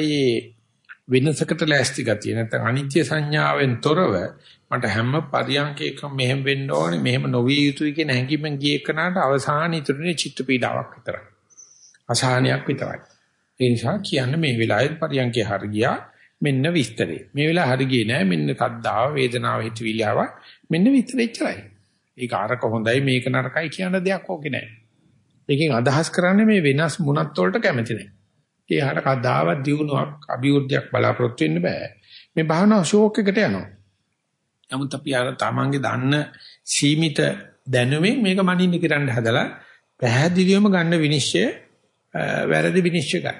වෙනසකට ලෑස්ති ගතිය නැත්නම් අනිත්‍ය සංඥාවෙන් තොරව මට හැම පරියන්කයකම මෙහෙම වෙන්න ඕනේ මෙහෙම නොවිය යුතුයි කියන හැඟීමෙන් ගිය එකනට අවසාන ඉතුරුනේ චිත්ත පීඩාවක් විතරයි. අසහනයක් විතරයි. ඒ නිසා කියන්නේ මේ වෙලාවේ පරියන්කේ හරියා මෙන්න විස්තරේ. මේ වෙලාව හරියන්නේ නැහැ මෙන්න සද්දාව වේදනාව හිතවිලියාව මෙන්න විස්තරෙච්චරයි. ඒක අරක හොඳයි මේක නරකයි කියන දෙයක් ඕකේ නැහැ. ඒකෙන් අදහස් කරන්නේ මේ වෙනස් මුණත් වලට කැමති නැහැ. ඒ හර කදාවත් දියුණුවක් අභිවෘද්ධියක් බලාපොරොත්තු වෙන්න බෑ. මේ භාවනාව ෂෝක් එකට යනවා. නමුත් අපි අර තමන්ගේ දන්න සීමිත දැනුමින් මේක මනින්න කිරන්න හදලා පැහැදිලිවම ගන්න විනිශ්චය වැරදි විනිශ්චය ගන්න.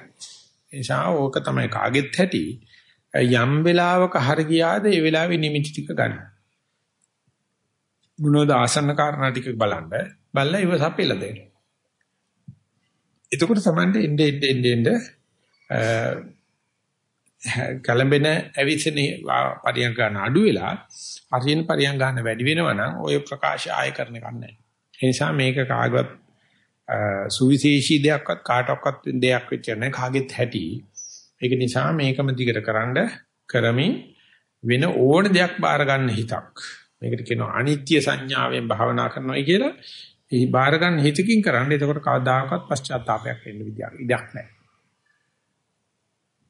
ඒ නිසා ඕක තමයි කාගෙත් ඇති. යම් වෙලාවක හර ගියාද ඒ වෙලාවේ නිමිති ටික ගන්න. මොනවාද ආසන්න කාරණා ටික බලන්න. බලලා ඉව සපෙලා දෙන්න. එතකොට සමන්ට එnde එnde එnde කලඹෙන ඇවිසින පරියන් ගන්න අඩු වෙලා හරියන පරියන් ගන්න වැඩි වෙනවා නම් ওই ප්‍රකාශය ආය කරන කන්නේ. ඒ නිසා මේක කාගවත් සුවිශේෂී දෙයක්වත් කාටවත් දෙයක් වෙච්ච නැහැ කාගෙත් හැටි. ඒක නිසා මේකම දිගට කරන්ඩ කරමින් වෙන ඕන දෙයක් බාර ගන්න හිතක්. මේකට කියනවා අනිත්‍ය සංඥාවෙන් භාවනා කරනවා කියලා. ඒ බාර ගන්න හිතකින් කරන්න. එතකොට කවදාකවත් පශ්චාත්තාවයක් එන්න විදියක් ඉඩක් නැහැ.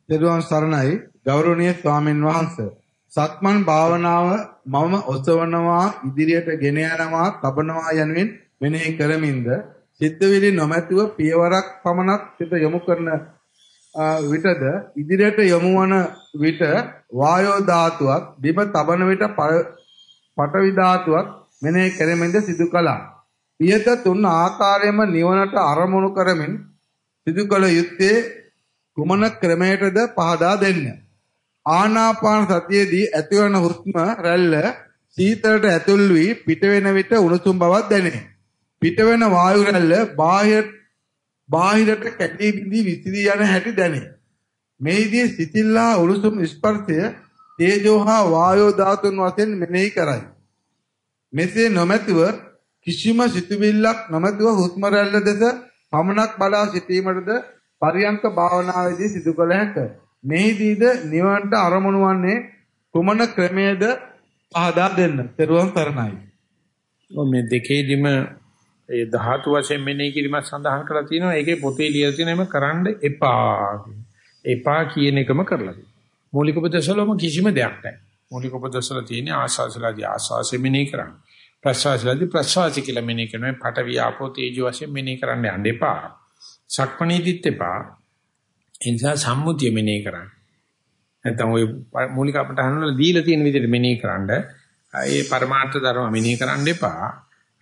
දෙදුවන් සරණයි ගෞරවනීය ස්වාමින් වහන්සේ. සක්මන් භාවනාව මම ඔසවනවා ඉදිරියට ගෙන යනවා තබනවා යනුවෙන් මෙනෙහි කරමින්ද සිත්විලි නොමැතුව පියවරක් පමණක් සිත යොමු කරන විටද ඉදිරියට යොමු වන විට වායෝ ධාතුවක් බිම තබන විට පඨවි ධාතුවක් මෙනෙහි කරමින්ද සිදු කළා. ඊට තුන් ආකාරයෙන්ම නිවනට අරමුණු කරමින් සිදු කළ යුත්තේ කුමන ක්‍රමයකටද පහදා දෙන්න. ආනාපාන සතියේදී ඇතිවන හුස්ම රැල්ල සීතලට ඇතුල් වී පිට වෙන විට උණුසුම් බවක් දැනේ. පිටවෙන වායු රැල්ල බාහිර බාහිරට කැටි බිඳී විසිරී යන හැටි දැනේ. මේදී සිතිල්ලා උණුසුම් ස්පර්ශය තේජෝ හා වායෝ ධාතුන් වශයෙන් මෙනෙහි කරයි. මෙසේ නොමැතිව කිසිම සිතුවිල්ලක් නොමැතිව හුස්ම රැල්ල දෙස පමණක් බලා සිටීමටද පරියංක භාවනාවේදී සිදු කළ හැකිය. මෙහිදීද නිවනට අරමුණු වන්නේ කුමන ක්‍රමයේද පහදා දෙන්න. තෙරුවන් සරණයි. මේ දෙකේදිම ඒ ධාතු වශයෙන් මෙනෙහි කිරීම සඳහන් කරලා තියෙනවා. ඒකේ පොතේ ලියලා තියෙනම කරන්න එපා. එපා කියන එකම කරලා තියෙනවා. මූලික උපදේශවලම කිසිම දෙයක් නැහැ. මූලික උපදේශවල තියෙන්නේ ආශාසලාදී ආශාසෙ මෙනෙහි කරන්න. ප්‍රසවාසලාදී ප්‍රසවාසි කියලා මෙනෙහි කරනවා. පඨවි ආපෝ තේජෝ වශයෙන් මෙනෙහි කරන්න යන්න එපා. සක්මණේදිත් එපා. ඒ නිසා සම්මුතිය මෙනෙහි කරන්න. නැත්නම් ওই මූලික අපට අහනවල දීලා තියෙන විදිහට මෙනෙහි කරන්න. ඒ පරමාර්ථ ධර්ම මෙනෙහි කරන්න එපා.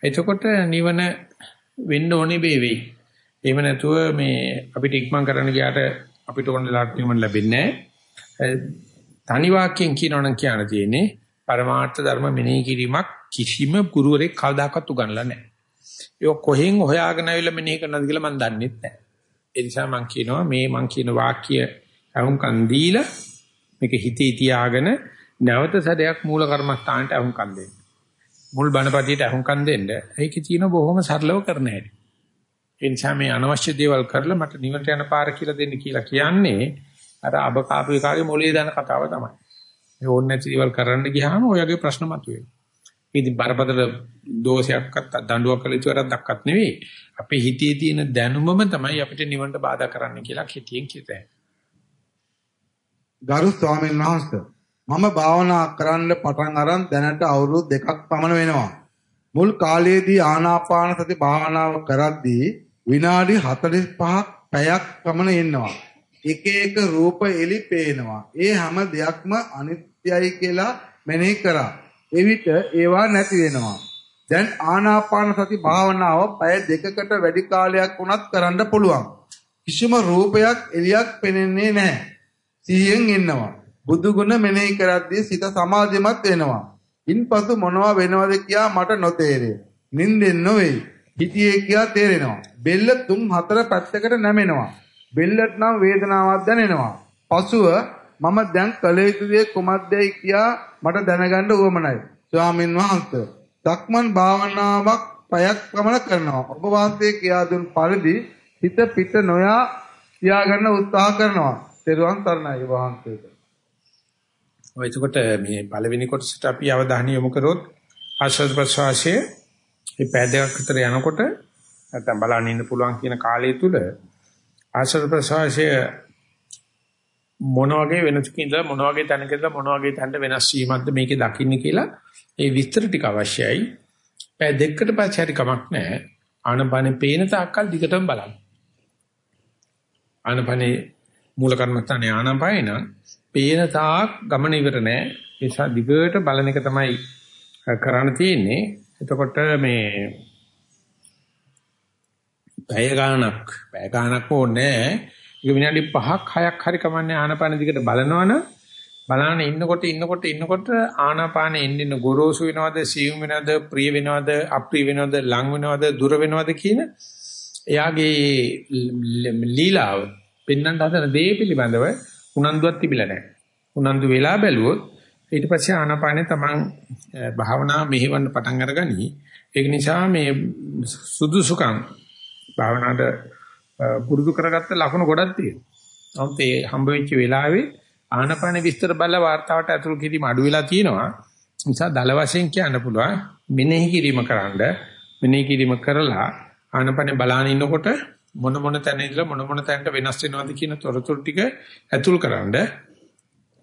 එතකොට නිවන වෙන්න ඕනේ වේවි. එහෙම නැතුව මේ අපිට ඉක්මන් කරන්න ගියාට අපිට ඕන ලාට නිවන ලැබෙන්නේ තනි වාක්‍යයෙන් කියනවනම් කියන්න තියෙන්නේ පරමාර්ථ ධර්ම මෙනෙහි කිරීමක් කිසිම ගුරුවරෙක් කවදාකවත් උගන්ලා නැහැ. ඒක කොහෙන් හොයාගෙන ආවිල්ලා මෙනෙහි කරනවද කියලා මම දන්නේ නැහැ. ඒ නිසා මම කියනවා මේ මම කියන වාක්‍ය අහුම්කන් දීලා මේක හිතේ තියාගෙන නැවත සැරයක් මූල කර්මස්ථානට අහුම්කන් දෙන්න. මුල් බණපතියට අහුම්කන් දෙන්න. ඒකේ තියෙන බොහොම සරලව කරන හැටි. ඒ නිසා මේ අනවශ්‍ය දේවල් කරලා මට නිවනට යන පාර කියලා දෙන්න කියලා කියන්නේ අර අබ කාපු එකාගේ මොලේ දාන කතාව තමයි. මේ ඕන නැති දේවල් කරන්න ගියාම ඔයගේ ප්‍රශ්න මතුවෙනවා. ඉතින් බරපතල දෝෂයක්වත් දඬුවම් කළ යුතු වැඩක් දක්වත් නෙවෙයි. අපේ හිතේ තියෙන දැනුමම තමයි අපිට නිවනට බාධා කරන්න කියලා කෙටියෙන් කියතේ. ගරු ස්වාමීන් වහන්සේ මම භාවනා කරන්න පටන් අරන් දැනට අවුරුදු දෙකක් පමණ වෙනවා. මුල් කාලයේදී ආනාපාන සති භාවනාව කරද්දී විනාඩි 45ක් පැයක් පමණ ඉන්නවා. එක එක රූප එලි පේනවා. ඒ හැම දෙයක්ම අනිත්‍යයි කියලා මෙනෙහි කරා. එවිට ඒවා නැති වෙනවා. දැන් ආනාපාන සති භාවනාව පැය දෙකකට වැඩි කාලයක් වුණත් කරන්න පුළුවන්. කිසිම රූපයක් එලියක් පෙනෙන්නේ නැහැ. සිහියෙන් ඉන්නවා. බුදු ගුණ මෙනෙහි කරද්දී සිත සමාධිමත් වෙනවා. ඉන්පසු මොනවා වෙනවද කියා මට නොතේරේ. නිින්දෙන් නොවේ. හිතියේ කියා තේරෙනවා. බෙල්ල තුන් හතර පැත්තකට නැමෙනවා. බෙල්ලට නම් වේදනාවක් දැනෙනවා. පසුව මම දැන් කල යුතු දේ කුමක්දයි කියා මට දැනගන්න උවමනයි. ස්වාමින් වහන්සේ, දක්මන් භාවනාවක් පයක් පමණ කරනවා. ඔබ වහන්සේ කියා දුන් පරිදි හිත පිට නොයා තියාගන්න උත්සාහ කරනවා. තෙරුවන් සරණයි වහන්සේට. ඔය එතකොට මේ පළවෙනි කොටසට අපි අවධානය යොමු කරොත් ආශ්වාස ප්‍රශ්වාසයේ මේ පෑදයක් විතර යනකොට නැත්නම් බලන්න ඉන්න පුළුවන් කියන කාලය තුල ආශ්වාස ප්‍රශ්වාසයේ මොන වගේ වෙනසකින්ද මොන වගේ තැනකද මොන වගේ තැනට වෙනස් වීමක්ද මේකේ දකින්න කියලා ඒ විස්තර ටික අවශ්‍යයි. පෑ දෙකකට පස්සේ හරි කමක් නැහැ. ආනපනේ පේන තාක්කල් දිගටම බලන්න. ආනපනේ මූල කර්මස්ථානේ ආනපයන පේන තාක් ගමන ඉවර නෑ. ඒ නිසා දිගට බලන එක තමයි කරන්න තියෙන්නේ. එතකොට මේ පැය ගාණක් පැය ගාණක් ඕනේ ඒක විනාඩි 5ක් 6ක් හරි කමන්නේ ආනාපාන දිගට බලනවනම් බලන්න ඉන්නකොට ඉන්නකොට ඉන්නකොට ආනාපානෙ එන්න ගොරෝසු වෙනවද සියුම් වෙනවද ප්‍රිය වෙනවද අප්‍රිය වෙනවද ලං වෙනවද දුර වෙනවද කියන එයාගේ ලීලාව පෙන්වන්න හදන දේ පිළිබඳව උනන්දුවක් තිබිලා නැහැ. උනන්දු වෙලා බැලුවොත් ඊට පස්සේ ආනාපානෙ තමන් භාවනා මෙහෙවන්න පටන් අරගනි. ඒක නිසා මේ සුදුසුකම් භාවනාවට පුරුදු කරගත්ත ලකුණු ගොඩක් තියෙනවා. නමුත් ඒ හම්බ වෙච්ච වෙලාවේ ආනපන විස්තර බලලා වார்த்தාවට ඇතුළු කිරීම අඩු වෙලා තියෙනවා. නිසා දල වශයෙන් කියන්න පුළුවන් මෙනෙහි කිරීම කරන්න මෙනෙහි කිරීම කරලා ආනපන බලාන ඉන්නකොට මොන මොන තැන ඉඳලා මොන මොන තැනට වෙනස් වෙනවද කියන තොරතුරු ටික ඇතුල් කරන්න.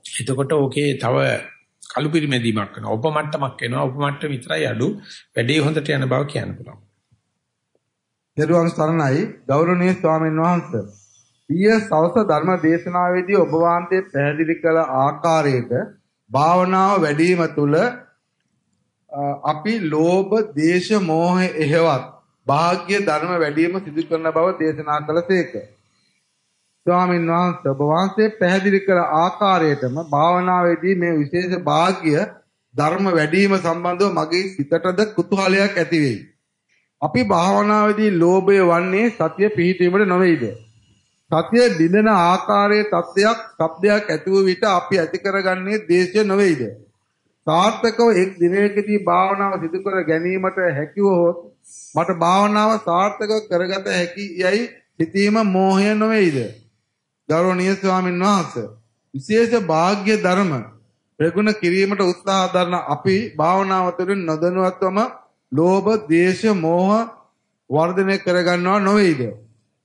එතකොට ඕකේ තව කලු පිරිමැදීමක් කරනවා. උපමට්ටමක් වෙනවා. උපමට්ටම විතරයි අඩු. වැඩේ හොඳට යන බව කියන්න පුළුවන්. දරුවන් සරණයි ගෞරවනීය ස්වාමීන් වහන්සේ. ඊය සවස ධර්ම දේශනාවේදී ඔබ වහන්සේ පැහැදිලි කළ ආකාරයට භාවනාව වැඩිම තුල අපි ලෝභ, දේශ, මෝහ එහෙවත් භාග්‍ය ධර්ම වැඩිම සිදු කරන බව දේශනා කළසේක. ස්වාමීන් වහන්සේ ඔබ වහන්සේ පැහැදිලි කළ ආකාරයටම භාවනාවේදී මේ විශේෂ භාග්‍ය ධර්ම වැඩිම සම්බන්ධව මගේ සිතටද කුතුහලයක් ඇති වෙයි. අපි භාවනාවේදී ලෝභය වන්නේ සතිය පිහිටීමට නොවේද? සතිය බිඳන ආකාරයේ තත්ත්වයක්, શબ્දයක් ඇති වූ විට අපි ඇති කරගන්නේ දේශය නොවේද? සාර්ථකව එක් දිනයකදී භාවනාව සිදු කර ගැනීමට හැකියවොත් මට භාවනාව සාර්ථකව කරගත හැකි යයි සිතීම මෝහය නොවේද? ගෞරවනීය ස්වාමීන් වහන්සේ විශේෂ වාග්ය ධර්ම ප්‍රගුණ කිරීමට උත්සාහ දරන අපි භාවනාව තුළින් නොදැනුවත්වම ලෝභ, ද්වේෂ, මෝහ වර්ධනය කරගන්නවා නොවේද?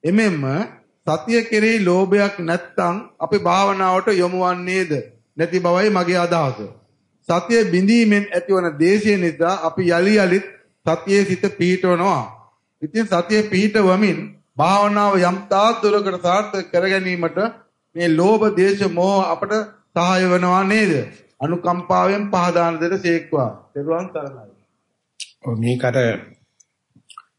එමෙන්න සතිය කෙරෙහි ලෝභයක් නැත්නම් අපි භාවනාවට යොමු වන්නේද නැති බවයි මගේ අදහස. සතිය බිඳීමෙන් ඇතිවන දේශය නිසා අපි යලි යලිත් සතියේ සිත පිහිටවනවා. ඉතින් සතිය පිහිටවමින් භාවනාව යම් තාක් දුරකට සාර්ථක කර ගැනීමට මේ ලෝභ, දේශ, මෝහ අපට සහාය වෙනවා නේද? අනුකම්පාවෙන් පහදාන දෙද සේක්වා. දරුවන් තරණයි. ඔය මේකට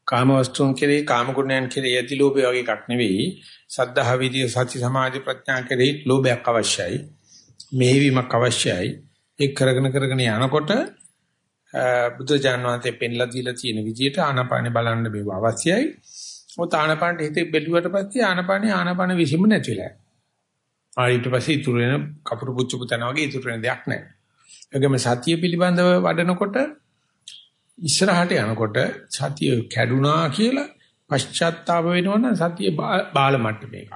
කාම වස්තුන් කෙරෙහි කාම ගුණයන් කෙරෙහි ඇති ලෝභය වගේ එකක් නෙවෙයි. සද්ධා විදිය සති සමාධි ප්‍රඥා කෙරෙහි ලෝභයක් අවශ්‍යයි. මෙහෙවීමක් අවශ්‍යයි. ඒක කරගෙන කරගෙන යනකොට බුදුජාන විශ්වන්තේ පෙන්ලා දීලා තියෙන විදිහට ආනාපානෙ බලන්න මේව අවශ්‍යයි. මොකද ආනාපානෙ හිතේ බැලුවට පස්සේ ආනාපානෙ ආනාපාන විසීම නැතිලා. ආ ඊට පස්සේ ඉතුරු වෙන කපුරු පුච්චපු තන වගේ ඉතුරු වෙන දෙයක් නැහැ. ඒගොම සතිය පිළිබඳව වඩනකොට ඉස්සරහට යනකොට සතිය කැඩුනා කියලා පශ්චාත්තාප වෙනවනම් සතිය බාල මට්ටමේක.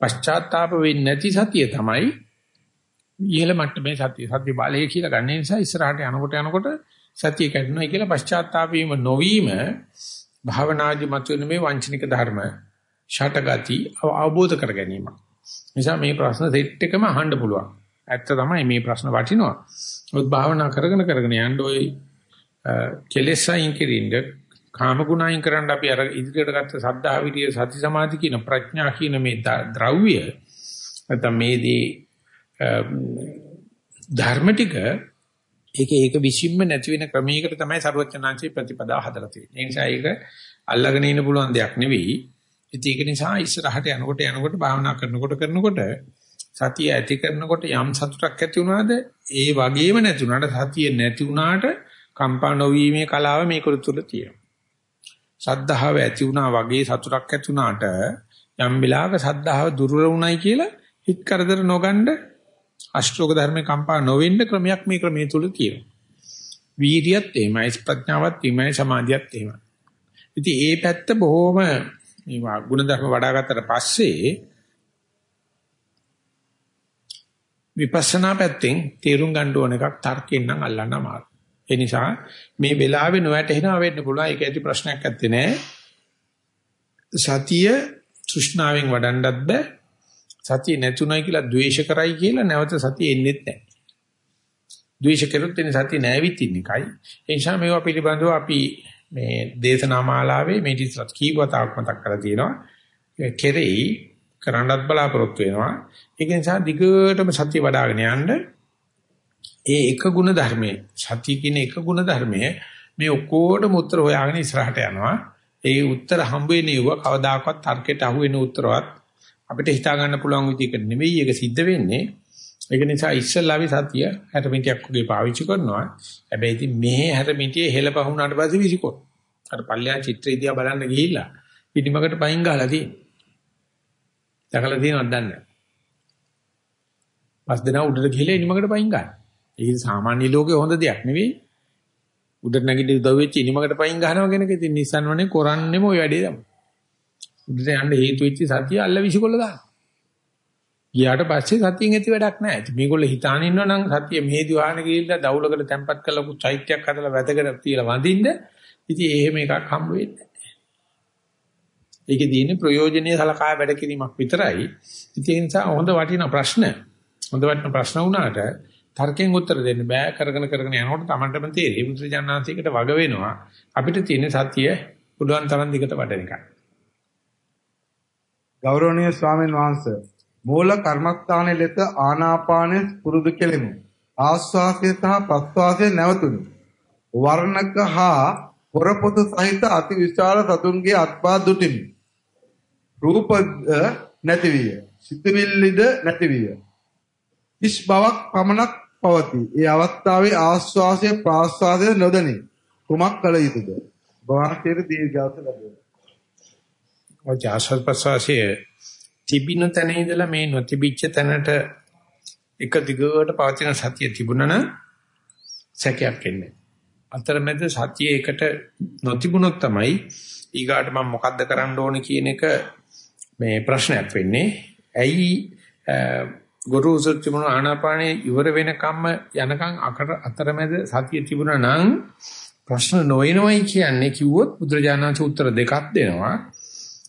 පශ්චාත්තාප වෙන්නේ නැති සතිය තමයි ඉහළ මට්ටමේ සතිය. සතිය බාලයේ කියලා ගන්න නිසා ඉස්සරහට යනකොට යනකොට සතිය කැඩුනායි කියලා පශ්චාත්තාප වීම නොවීම භාවනාදි මතුවෙන මේ වංචනික ධර්ම ෂටගති අවබෝධ කර ගැනීම. නිසා මේ ප්‍රශ්න සෙට් එකම අහන්න පුළුවන්. ඇත්ත තමයි මේ ප්‍රශ්න වටිනවා. මොකද භාවනා කරගෙන කරගෙන යන්න ওই කෙලෙස් අයින් කිරින්ද කාම ගුණ අයින් කරන්න අපි අර ඉදිරියට ගත්ත සද්ධා විරිය සති සමාධි කියන ප්‍රඥා කියන මේ ද්‍රව්‍ය නැත්නම් මේදී ධර්ම ටික ඒක ඒක විශ්ින්ම නැති වෙන ක්‍රමයකට තමයි ਸਰවඥාන්සේ ප්‍රතිපදා හදලා තියෙන්නේ. ඒ නිසා ඒක අල්ලගෙන ඉන්න පුළුවන් දෙයක් නෙවෙයි. ඉතින් ඒක නිසා ඉස්සරහට යනකොට යනකොට භාවනා කරනකොට කරනකොට සතිය ඇති කරනකොට යම් සතුටක් ඇති වුණාද ඒ වගේම නැති වුණාට සතිය නැති වුණාට කම්පා නොවීමේ කලාව මේක තුළ තියෙනවා. සද්ධාව ඇති වුණා වගේ සතුටක් ඇති වුණාට යම් වෙලාවක සද්ධාව දුර්වල වුණයි කියලා හිත කරදර නොගන්න අෂ්ටෝක ධර්මේ කම්පා නොවෙන්න ක්‍රමයක් මේ ක්‍රමයේ තුල තියෙනවා. වීර්යයත් එහෙමයි ප්‍රඥාවත් එහෙමයි සමාධියත් එහෙමයි. ඉතින් ඒ පැත්ත බොහොම මේ ගුණධර්ම වඩා ගත්තට පස්සේ විපස්සනා පැත්තෙන් තේරුම් ගන්න ඕන එකක් තර්කයෙන් නම් අල්ලන්න අමාරුයි. ඒ නිසා මේ වෙලාවේ නොවැටෙනවා වෙන්න පුළුවන්. ඒක ඇති ප්‍රශ්නයක් නැත්තේ නෑ. සතිය තෘෂ්ණාවෙන් වඩන්නත් බෑ. සතිය නැතුණයි කියලා ද්වේෂ කරයි කියලා නැවත සතිය එන්නේත් නැහැ. ද්වේෂ කරොත් එන්නේ සතිය නැවිත් ඉන්න එකයි. ඒ නිසා මේවා පිළිබඳව අපි මේ දේශනා මාලාවේ මේ දිස්වත් කීපවතාවක් මතක් කරලා තියෙනවා. කෙරෙහි කරන්නත් බලාපොරොත්තු වෙනවා. ඒක නිසා දිගටම සතිය වඩ아가න යන්න ඒ එක ಗುಣ ධර්මයේ සතිය කියන එක ಗುಣ ධර්මයේ මේ ඔක්කොටම උත්තර හොයාගෙන ඉස්සරහට යනවා. ඒ උත්තර හම්බ වෙන්නේ කවදාකවත් තර්කයට අහු වෙන උත්තරවත් අපිට හිතා ගන්න පුළුවන් විදිහකට නෙවෙයි ඒක සිද්ධ වෙන්නේ. ඒක නිසා ඉස්සල්ලාවේ සතිය 60 මිනිත්‍යක් වගේ පාවිච්චි කරනවා. හැබැයි ඉතින් මේ 60 මිනිත්‍යේ හෙලපහුණාට පස්සේ විසිකොත්. අර පල්ලෙහා චිත්‍රය දිහා බලන්න ගිහිල්ලා පිටිමකට පයින් ගහලා තියෙනවා. දැකලා තියෙනවද දන්නේ නැහැ. පස් දෙනා උඩට ගිහිල්ලා ඉනිමකට පයින් ගන්න. ඒක සාමාන්‍ය ලෝකේ හොඳ දෙයක් නෙවෙයි. උඩට නැගිටින්න උදව් වෙච්ච ඉනිමකට පයින් ගහනවා කියන එක ඉතින් Nissan වනේ කරන්නේම ওই වැඩේ තමයි. උඩට යන්න හේතු වෙච්ච සතිය අල්ල විසිකොල්ල දාන. ගියාට පස්සේ සතියෙන් ඇති වැඩක් නැහැ. ඉතින් මේගොල්ලෝ හිතාන ඉන්නවා නම් සතිය මෙහෙදි වහන ගිහිල්ලා දවුලකට තැම්පත් කරලා චෛත්‍යයක් හදලා වැදගෙන තියලා වඳින්න. ඉතින් එහෙම එකක් හම්බ වෙන්නේ නැහැ. ඒකේ තියෙන ප්‍රයෝජනීය සලකා වැඩ කිරීමක් විතරයි. ඉතින් ඒ නිසා හොඳ වටිනා ප්‍රශ්න. හොඳ වටිනා ප්‍රශ්න වුණාට තර්කයෙන් උත්තර දෙන්න බෑ කරගෙන කරගෙන යනකොට Tamanටම තේරෙයි. මුද්‍රජානනාතිකට වග වෙනවා. අපිට තියෙන සතිය පුළුවන් තරම් දිගට වඩන එකයි. ගෞරවනීය ස්වාමීන් වහන්සේ මූල කර්මස්ථානයේ ලෙස ආනාපානය පුරුදු කෙලෙමු. ආස්වාසය සහ ප්‍රස්වාසය නැවතුණු. වර්ණක හා පොරපොතු සහිත අති විශාල සතුන්ගේ අත්පා දුටිමි. රූප නැති විය. සිතවිල්ලද නැති විය. ඉස් බවක් පමණක් පවතී. ඒ අවස්ථාවේ ආස්වාසය ප්‍රාස්වාසය නොදැනී කුමක් කළ යුතුද? වාක්‍යයේ දීර්ඝාස ලැබෙනවා. ඔය ආශ්වාස ප්‍රශ්වාසයේ තිබින තැන ඉඳලා මේ නොතිබිච්ච තැනට එක දිගට පවතින සතිය තිබුණා නම් සැකයක් එන්නේ. අතරමැද සතිය එකට නොතිබුණොත් තමයි ඊගාට මම මොකද්ද කරන්න ඕනේ කියන එක මේ ප්‍රශ්නයක් වෙන්නේ. ඇයි ගුරුසු තිබුණු ආනාපානේ ඉවර වෙනකම්ම යනකම් අතරමැද සතිය තිබුණා නම් ප්‍රශ්න නොවෙනවයි කියන්නේ කිව්වොත් බුදුරජාණන් උත්තර දෙකක් දෙනවා.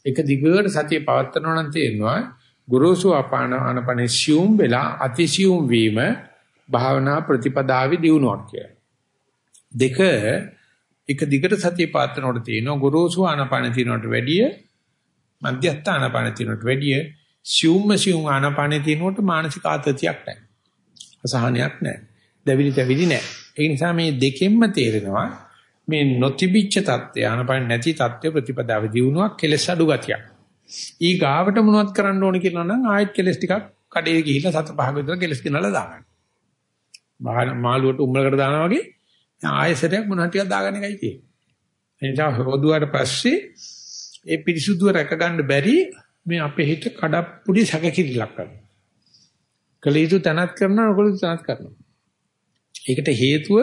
එක දිගට සතිය පවත්වනවා නම් තේරෙනවා ගුරුසු අපාන ආනපනේ සියුම් වෙලා අතිසියුම් වීම භාවනා ප්‍රතිපදාවේ දියුණුවක් කියලා. දෙක එක දිගට සතිය පාත්‍රනකොට තියෙනවා ගුරුසු ආනපන තිනවට වැඩිය මධ්‍යස්ථ ආනපන තිනවට වැඩිය සියුම්ම සියුම් ආනපන තිනවට මානසික ආතතියක් නැහැ. අසහනයක් නැහැ. දැවිලි තැවිලි නැහැ. ඒ නිසා මේ දෙකෙන්ම තේරෙනවා මේ නොතිබිච්ච தත්ත්වය ආනපන නැති தත්ත්වය ප්‍රතිපදාවේ දියුණුවක් කෙලස් අඩු ගතියක්. ඊ ගාවට මොනවද කරන්න ඕන කියලා නම් ආයෙත් කෙලස් ටිකක් කඩේ ගිහිල්ලා සත පහක විතර කෙලස් ගෙනලා දාගන්න. මාළුවට උම්මලකට දානවා වගේ ආයෙසරයක් මොනවා ටිකක් දාගන්න එකයි තියෙන්නේ. එනිසා හොදුවාට පස්සේ ඒ පිරිසුදුව රැකගන්න බැරි මේ අපේ හිත කඩප්පුඩි සැකකිරිලක් කරනවා. කලීතු තනත් කරනවා ඔයගොල්ලෝ තනත් කරනවා. ඒකට හේතුව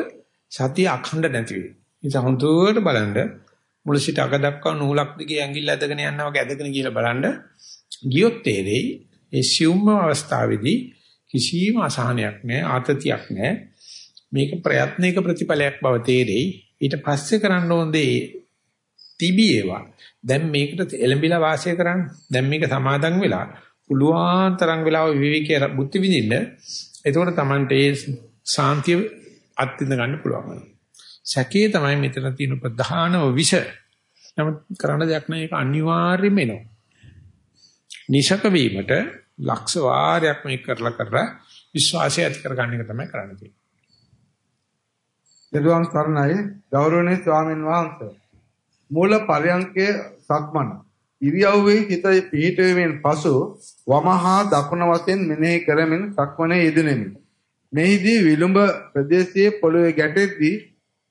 සතිය අඛණ්ඩ නැති වෙයි. නිසා හොඳට බලන්න මුල සිට අග දක්වා නූලක් දිගේ ඇඟිල්ල ඇදගෙන යනවා වගේ ඇදගෙන කියලා බලන්න ගියොත් තේරෙයි ඒ සියුම්ම අවස්ථාවේදී කිසිම අසහනයක් නැහැ ආතතියක් නැහැ මේක ප්‍රයත්නයක ප්‍රතිඵලයක් බව තේරෙයි ඊට පස්සේ කරන්න ඕනේ තිබීවා දැන් මේකට එළඹිලා වාසය කරන්න. දැන් මේක සමාදන් වෙලා පුළුවන් තරම් වෙලාව විවේකී බුද්ධ විඳින්න. එතකොට Tamante ඒ සාන්තිය අත්විඳ ගන්න පුළුවන් සැකේ තමයි මෙතන තියෙන ප්‍රධානම විෂ. නමුත් කරන්න දෙයක් නැහැ. ඒක අනිවාර්යයෙන්ම එනවා. නිශක වීමට ලක්ෂ වාරයක් මේක කරලා කරලා විශ්වාසය ඇති කරගන්න එක තමයි කරන්න තියෙන්නේ. දරුවන් සරණයි ගෞරවනීය ස්වාමීන් වහන්සේ. මූල පරයන්කේ සක්මන. ඉරියව්වේ හිත පිහිටවීමෙන් පසු වමහා දකුණ වශයෙන් මෙනෙහි කරමින් සක්මනේ යෙදෙනෙමි. මෙහිදී විලුඹ ප්‍රදේශයේ පොළවේ ගැටෙද්දී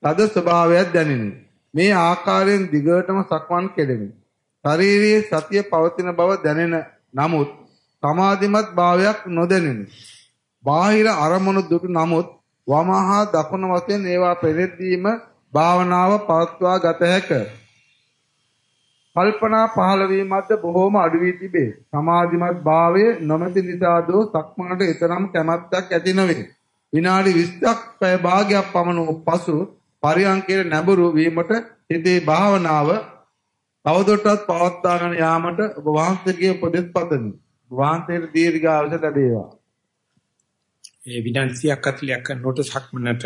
තද ස්වභාවයක් දැනිනි. මේ ආකාරයෙන් දිගටම සක්මන් කෙරෙමි. ශාරීරියේ සතිය පවතින බව දැනෙන නමුත් සමාධිමත් භාවයක් නොදැනෙමි. බාහිර අරමුණු දුටු නමුත් වමහා දකුණ වශයෙන් ඒවා පෙරෙද්දීම භාවනාව පවත්වා ගත හැක. කල්පනා පහළ වීමත් බොහෝම අඩු වී තිබේ. සමාධිමත් භාවයේ නොමැති නිසාදෝ සක්මනට ඊතරම් කැමැත්තක් ඇති නොවේ. විනාඩි 20ක් පැය භාගයක් පමණ පසු පරියන්කේ නැඹුරු වීමට හිතේ භාවනාව තවදුරටත් පවත්වාගෙන යාමට ඔබ වහන්සේගේ උපදෙස් පතමි. වහන්සේට දීර්ඝායුෂ ලැබේවා. ඒ විනාඩි 30ක් 40ක් කරනකොට සක්මනට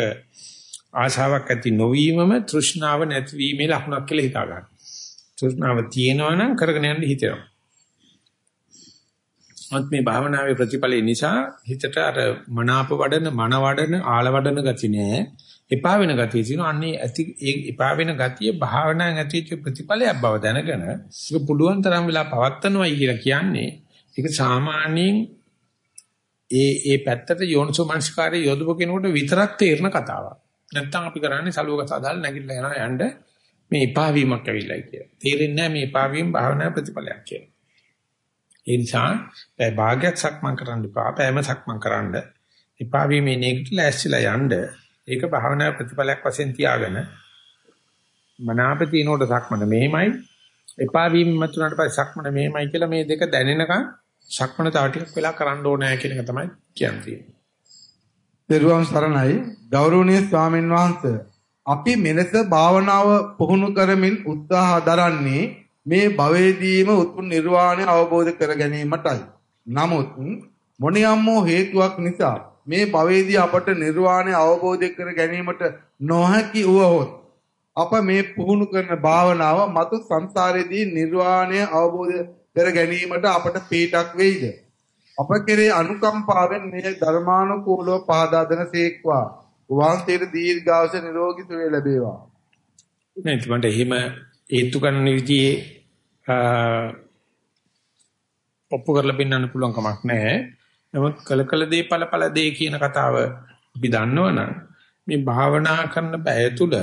ආශාවක් ඇති නොවීමම තෘෂ්ණාව නැතිවීමේ ලක්ෂණක් කියලා හිතා ගන්න. තෘෂ්ණාව තියෙනවා නම් කරගෙන යන්න හිතෙනවා. මත් මේ භාවනාවේ ප්‍රතිඵලය නිසා හිතට අර මනාප වඩන, මන වඩන, ආල වඩන ගති නෑ. එපා වෙන ගතිය තියෙනවා. අන්නේ ඇති ඒ එපා වෙන ගතිය භාවනාවෙන් ඇතිවෙච්ච ප්‍රතිඵලයක් බව දැනගෙන ඒක පුළුවන් තරම් වෙලා පවත්නවායි කියලා කියන්නේ ඒක සාමාන්‍යයෙන් ඒ ඒ පැත්තට යෝනිසෝ මනස්කාරයේ යොදපු කෙනෙකුට විතරක් තේරෙන කතාවක්. නැත්තම් අපි කරන්නේ සලුවක සදාල් නැගිටලා යනවා යන්න මේ එපා වීමක් ඇවිල්ලායි කියලා. තේරෙන්නේ නැහැ මේ එපා වීම භාවනා ප්‍රතිඵලයක් කියලා. ඒ නිසා ඒ භාගයක් සක්මන් කරන්න එපා. පෑම සක්මන් කරන්න. එපා වීමේ නේකට ලෑස්තිලා යන්න. ඒක භාවනා ප්‍රතිඵලයක් වශයෙන් තියාගෙන මනාපතිනෝට සක්මන මෙහෙමයි. එපා වීම මතුනට පස්සේ සක්මන මෙහෙමයි කියලා මේ දෙක දැනෙනකන් සක්මන තව ටිකක් වෙලා කරන්න ඕනෑ කියන එක තමයි කියන්නේ. පෙරුවන් සරණයි ගෞරවනීය ස්වාමින් වහන්සේ අපි මෙලෙස භාවනාව පුහුණු කරමින් උත්සාහ දරන්නේ මේ භවයේදීම උතුම් නිර්වාණය අවබෝධ කර ගැනීමටයි. නමුත් මොනියම් හේතුවක් නිසා මේ භවයේදී අපට නිර්වාණය අවබෝධ කර ගැනීමට නොහැකි වුවහොත් අප මේ පුහුණු කරන භාවනාව මතු සංසාරයේදී නිර්වාණය අවබෝධ කර ගැනීමට අපට පීඩක් වෙයිද? අප කෙරේ අනුකම්පාවෙන් මේ ධර්මානුකූලව පහදා දෙන සේක්වා. වහන්සේට දීර්ඝාස නිරෝගී සුවය ලැබේවා. නේද මට එහෙම හේතු ගන්න විදිහේ ඔප්පු කරලා පෙන්වන්න පුළුවන් කමක් නැහැ. නමුත් කල කල දේ ඵල ඵල දේ කියන කතාව අපි දන්නවනම් මේ භාවනා කරන බය තුල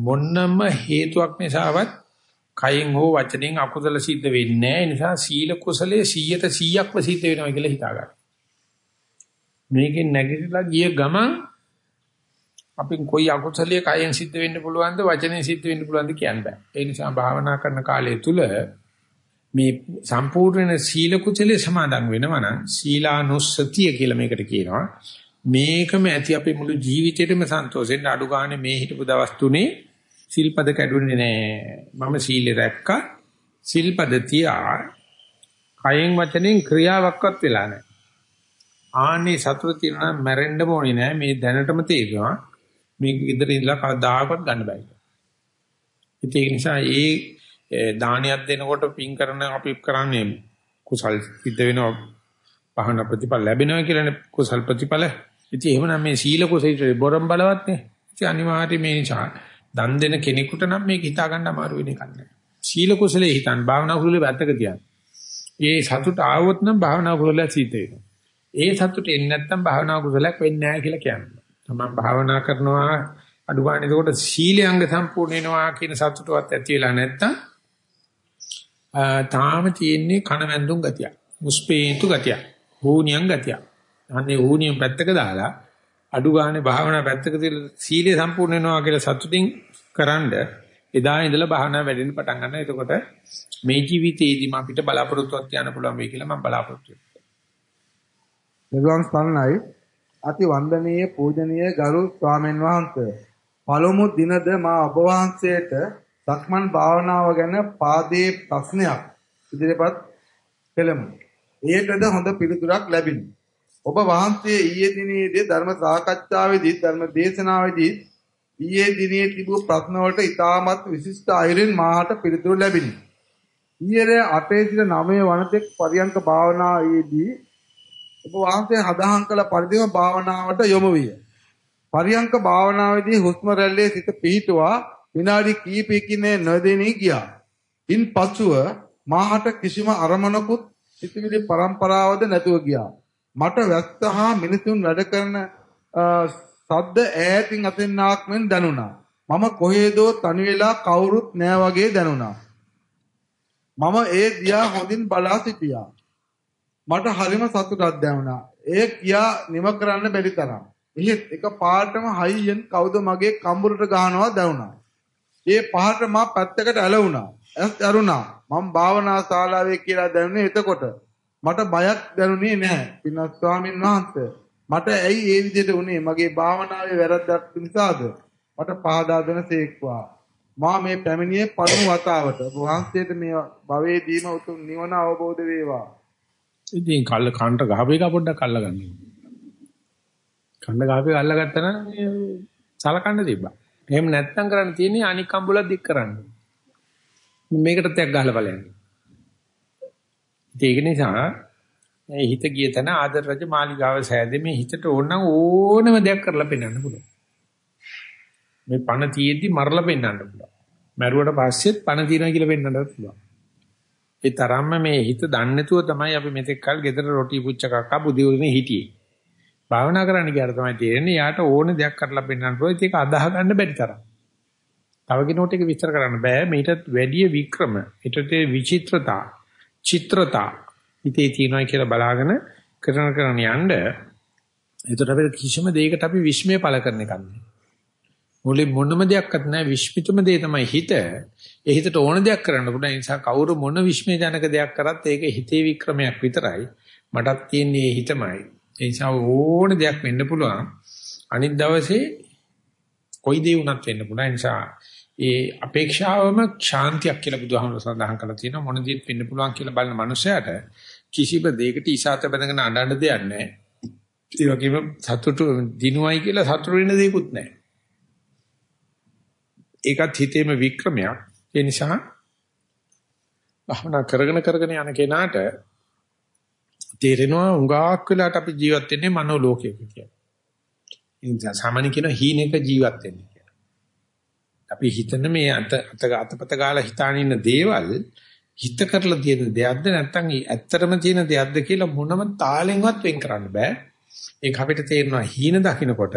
මොන්නම හේතුවක් නිසාවත් කයෙන් හෝ වචනෙන් අකුසල සිද්ධ වෙන්නේ නැහැ. ඒ නිසා සීල කුසලයේ 100ට 100ක්ම සිද්ධ වෙනවා කියලා හිතා ගන්න. මේකෙන් නැගිටලා ගිය ගමන් අපින් කොයි අකුසලයේ කයෙන් සිද්ධ වෙන්න පුළුවන්ද වචනෙන් සිද්ධ වෙන්න පුළුවන්ද කියන්න බෑ. ඒ නිසා භාවනා කරන කාලය තුල මේ සම්පූර්ණ සීල කුසලයේ සමාදන් වෙනවා නම් සීලානුස්සතිය කියලා මේකට කියනවා. මේකම ඇති අපේ මුළු ජීවිතේටම සන්තෝෂෙන් අඩු ගන්න මේ හිටපු දවස් තුනේ සිල්පද කැඩුනේ නෑ. මම සීලෙ රැක්කා. සිල්පද තියා කයෙන් වචනෙන් ක්‍රියාවක්වත් වෙලා නෑ. ආන්නේ සතුට තියෙනවා මැරෙන්න ඕනේ නෑ. මේ දැනටම තේරෙනවා. මේක ඉදිරිය ඉඳලා කවදාකවත් ගන්න බෑ. ඒක නිසා ඒ දානයක් දෙනකොට පින් කරන අපි කරන්නේ කුසල් සිද්ධ වෙනවා පහන ප්‍රතිඵල ලැබෙනවා කියලානේ කුසල් ප්‍රතිඵල. ඉතින් එහෙමනම් මේ සීල කුසීතේ බොරම් බලවත් නේ. ඉතින් අනිවාර්යයෙන් මේ නිසා දන් දෙන කෙනෙකුට නම් මේක හිතා ගන්න අමාරු වෙන එකක් නෑ. සීල කුසලයේ හිතන් භාවනා කුසලයේ වැත්තක තියන්න. ඒ සතුට ආවොත් නම් භාවනා කුසලයේ සිට වෙනවා. ඒ සතුට එන්නේ නැත්නම් භාවනා කුසලයක් වෙන්නේ නැහැ කියලා කියනවා. තමන් භාවනා කරනවා අඩු ගන්න එතකොට සීලයංග සම්පූර්ණ වෙනවා කියන සතුටවත් ඇති වෙලා නැත්තම් තාම තියෙන්නේ කන වැන්දුම් ගතිය. මුස්පේන්තු ගතිය. හෝනියන් ගතිය. අනේ හෝනියන් පැත්තක දාලා අඩු ගානේ භාවනා පැත්තක තියලා සීලය සම්පූර්ණ වෙනවා කියලා සතුටින් කරන්ඩ එදා ඉඳලා භාවනා වැඩෙන්න පටන් ගන්නවා. එතකොට මේ ජීවිතේදීම අපිට බලාපොරොත්තුවක් තියන්න පුළුවන් වෙයි කියලා මම බලාපොරොත්තු වෙනවා. අති වන්දනීය පූජනීය ගරු ස්වාමීන් වහන්සේ පළමු දිනද මා ඔබ වහන්සේට සක්මන් භාවනාව ගැන පාදේ ප්‍රශ්නයක් ඉදිරිපත් කළෙමු. ඒකද හොඳ පිළිතුරක් ලැබිනි. ඔබ වහන්සේ ඊයේ දිනේදී ධර්ම සාකච්ඡාවේදී ධර්ම දේශනාවේදී ඊයේ දිනේ තිබූ ප්‍රශ්න වලට ඉතාමත් විශිෂ්ට අයුරින් මාහට පිළිතුරු ලැබිනි. ඊයේ 8 සිට 9 වනතෙක් පරියන්ක භාවනාවේදී ඔබ වහන්සේ හදාහන් කළ පරිදිම භාවනාවට යොමු විය. පරියංක භාවනාවේදී හුස්ම රැල්ලේ සිත පිහිටුවා විනාඩි කිහිපයකින් නොදෙනී ගියා. ඉන් පසුව මාහට කිසිම අරමුණකුත් සිතිවිලි પરම්පරාවද නැතුව ගියා. මට වැස්ස හා මිනිසුන් වැඩ කරන සද්ද ඈතින් අතෙන්නාක් මෙන් දැනුණා. මම කොහේදෝ තනි වෙලා කවුරුත් නෑ වගේ දැනුණා. මම ඒ දිහා හොඳින් බලා සිටියා. මට හරිම සතුටක් දැනුණා. එය කියා නිම කරන්න බැරි තරම්. එහෙත් එක පාටම හයියෙන් කවුද මගේ කම්බුරට ගහනවා දැනුණා. ඒ පහට මා පැත්තකට ඇලවුණා. ඇස් ඇරුණා. මම භාවනා ශාලාවේ කියලා දැනුනේ එතකොට. මට බයක් දැනුනේ නැහැ. පින්වත් ස්වාමින් වහන්සේ. මට ඇයි ඒ විදිහට වුනේ? මගේ භාවනාවේ වැරද්දක් නිසාද? මට පහදා දෙන සේක්වා. මා මේ පැමිණියේ පළමු වතාවට. වහන්සේට මේ භවයේදීම උතුම් නිවන අවබෝධ වේවා. ඉතින් කල්ල කන්ට ගහපු එක පොඩ්ඩක් අල්ලගන්න. කන්න ගහපු එක අල්ලගත්තා නම් සලකන්න තිබ්බා. එහෙම නැත්තම් කරන්න තියෙන්නේ අනික් අම්බුලක් දික් කරන්න. මේකටත් යක් ගහලා බලන්න. ඒක නිසා මේ හිත ගිය තැන ආදර රජ මාලිගාව සෑදේ මේ හිතට ඕනනම් ඕනම දෙයක් කරලා පෙන්වන්න පුළුවන්. මේ පණ තියෙද්දි මරලා පෙන්වන්න පුළුවන්. මැරුවට පස්සෙත් පණ තියනවා කියලා පෙන්වන්නත් පුළුවන්. ඒ තරම්ම මේ හිත දන්නේ නැතුව තමයි අපි මෙතෙක් කල් ගෙදර රොටි පුච්ච කක්ක බුදිවුනේ හිටියේ. භාවනා කරන්න ගියාට තමයි තේරෙන්නේ යාට ඕන දෙයක් කරලා පෙන්වන්න පුළුවන් ඒක අදාහ ගන්න බැරි තරම්. තව කෙනෙකුට ඒක විස්තර කරන්න බෑ. මේකට වැඩි වික්‍රම, ඊටට විචිත්‍රතා, චිත්‍රතා ඉතේ තියෙනවා කියලා බලාගෙන කරන කරන යන්න එතකොට අපිට කිසිම දෙයකට අපි විශ්මය පළ කරන එකක් නෑ. මුලින් මොනම දෙයක්වත් නැහැ විශ්මිතම දේ තමයි හිත. ඒ හිතට ඕන දෙයක් කරන්න පුළුවන්. ඒ නිසා කවුරු මොන විශ්මය ජනක දෙයක් කරත් ඒක හිතේ වික්‍රමයක් විතරයි. මටත් තියෙන්නේ හිතමයි. ඒ නිසා ඕන දෙයක් වෙන්න පුළුවන්. අනිත් දවසේ කොයි දේ වුණත් වෙන්න පුළුවන්. ඒ නිසා ඒ අපේක්ෂාවම ශාන්තියක් කියලා බුදුහාමුදුර සඳහන් කරලා තියෙනවා. මොන දේත් වෙන්න පුළුවන් කියලා බලන මනුස්සයාට කිසිම දෙයකට ඉසాత බඳගෙන අඬන්න දෙයක් නැහැ. ඒ වගේම සතුටු දිනුවයි කියලා සතුටු වෙන්න දෙයක්වත් නැහැ. ඒකත් හිතේම වික්‍රමයක්. ඒ නිසා භවනා කරගෙන කරගෙන යන කෙනාට තේරෙනවා උඟාක් වෙලාට අපි ජීවත් වෙන්නේ මනෝ ලෝකයක කියලා. ඉතින් සාමාන්‍ය කියන හීනෙක ජීවත් වෙන්නේ කියලා. අපි හිතන මේ අත අතපත ගාලා හිතාන ඉන්න දේවල් හිත කරලා තියෙන දෙයක්ද නැත්නම් ඇත්තටම තියෙන දෙයක්ද කියලා මොනම තාලෙන්වත් වෙන් කරන්න බෑ. ඒක අපිට තේරෙනවා හීන දකින්නකොට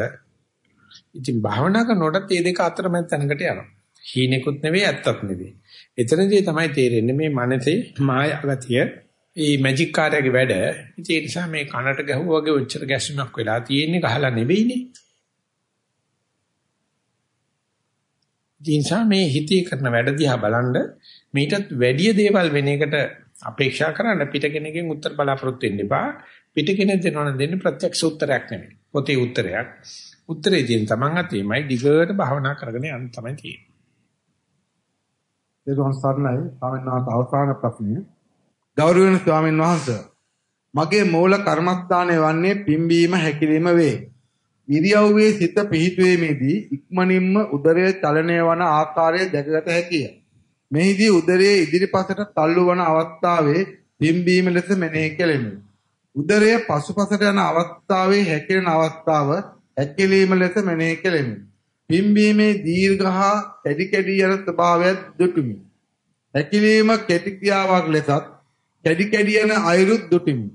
ඉතින් භාවනා කරනකොට මේ දෙක අතර මම තැනකට යනවා. හීනෙකුත් නෙවෙයි ඇත්තත් නෙවෙයි. එතනදී තමයි තේරෙන්නේ මේ මනසේ මායාගතිය ඒ මැජික් කාර්යයේ වැඩ. ඒ නිසා මේ කනට ගැහුවා වගේ ඔච්චර ගැස්මක් වෙලා තියෙන්නේ ගහලා නෙවෙයිනේ. නිසා මේ හිතේ කරන වැඩ දිහා බලනද මීටත් වැඩි දේවල් වෙන එකට අපේක්ෂා කරන්න පිට කෙනකින් උත්තර බලාපොරොත්තු වෙන්න එපා. පිට කෙනෙක් දෙනවනම් දෙන්නේ ප්‍රත්‍යක්ෂ උත්තරයක් නෙවෙයි. පොතේ උත්තරයක්. උත්තරේ තියෙන තමන් අතේමයි දිගට භාවනා කරගෙන යන්න තමයි තියෙන්නේ. දෙවන් සර්ණයි ස්වාමීන් වහන්සේ අවසාන ප්‍රශ්නය. ගෞරවනීය ස්වාමීන් වහන්සේ මගේ මූල කර්මස්ථානය වන්නේ පිම්බීම හැකිලිම වේ. ඉරියව්වේ සිත පිහිටුවීමේදී ඉක්මනින්ම උදරය චලනය වන ආකාරය දැකගත හැකිය. මෙහිදී උදරයේ ඉදිරිපසට තල්ලු වන අවස්ථාවේ පිම්බීම ලෙස මෙනෙහි කෙලෙමි. උදරය පසුපසට යන අවස්ථාවේ හැකිලෙන අවස්ථාව හැකිලීම ලෙස මෙනෙහි කෙලෙමි. පිම්බීමේ දීර්ඝ හා කැඩි කැඩි යන ස්වභාවයක් දුටුමි. හැකිලීම කෙටි ක්‍රියාවක් ලෙසත් කැඩි කැඩි යන අයුරුත් දුටුමි.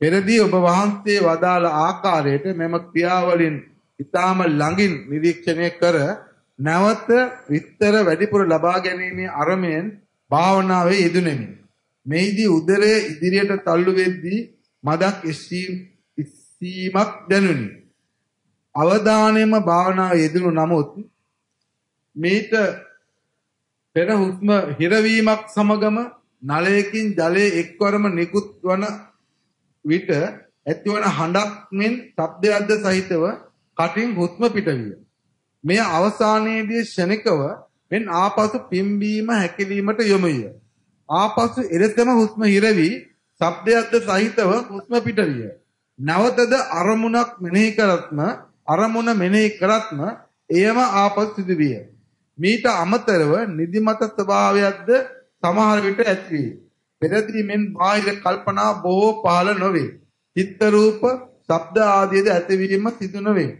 පෙරදී ඔබ වහන්සේ වදාළ ආකාරයට මෙම ක්‍රියාවලින් ඊටාම ළඟින් නිරීක්ෂණය කර නැවත විස්තර වැඩිපුර ලබා ගැනීමේ අරමුණෙන් භාවනාවේ යෙදුණෙමි. මෙහිදී උදරය ඉදිරියට තල්ලු වෙද්දී මදක් ඉස්සීමක් දැනුනි. අවධානයම භාවනාවේ යෙදුණු නමුත් මේට පෙර හුස්ම හිරවීමක් සමගම නලයකින් ජලයේ එක්වරම නිකුත් වන විට ඇතිවන හඬක් මෙන් ශබ්දයක්ද සහිතව කටින් හුස්ම පිටවිය. මෙය අවසානයේදී ෂණිකව මෙන් ආපසු පිම්බීම හැකිලීමට යොමුය. ආපසු එලෙසම හුස්ම හිරවි ශබ්දයක්ද සහිතව හුස්ම පිටවිය. නැවතද අරමුණක් මෙනෙහි කරත්ම අරමුණ මෙනෙහි කරත්ම එයම ආපසු සිදුවිය. මීට අමතරව නිදිමත ස්වභාවයක්ද සමහර විට ඇතිවේ. පෙරදී මෙන් බාහිර කල්පනා බොහෝ පහළ නොවේ. චිත්ත රූප, ශබ්ද ආදීද ඇතිවීම සිදු නොවේ.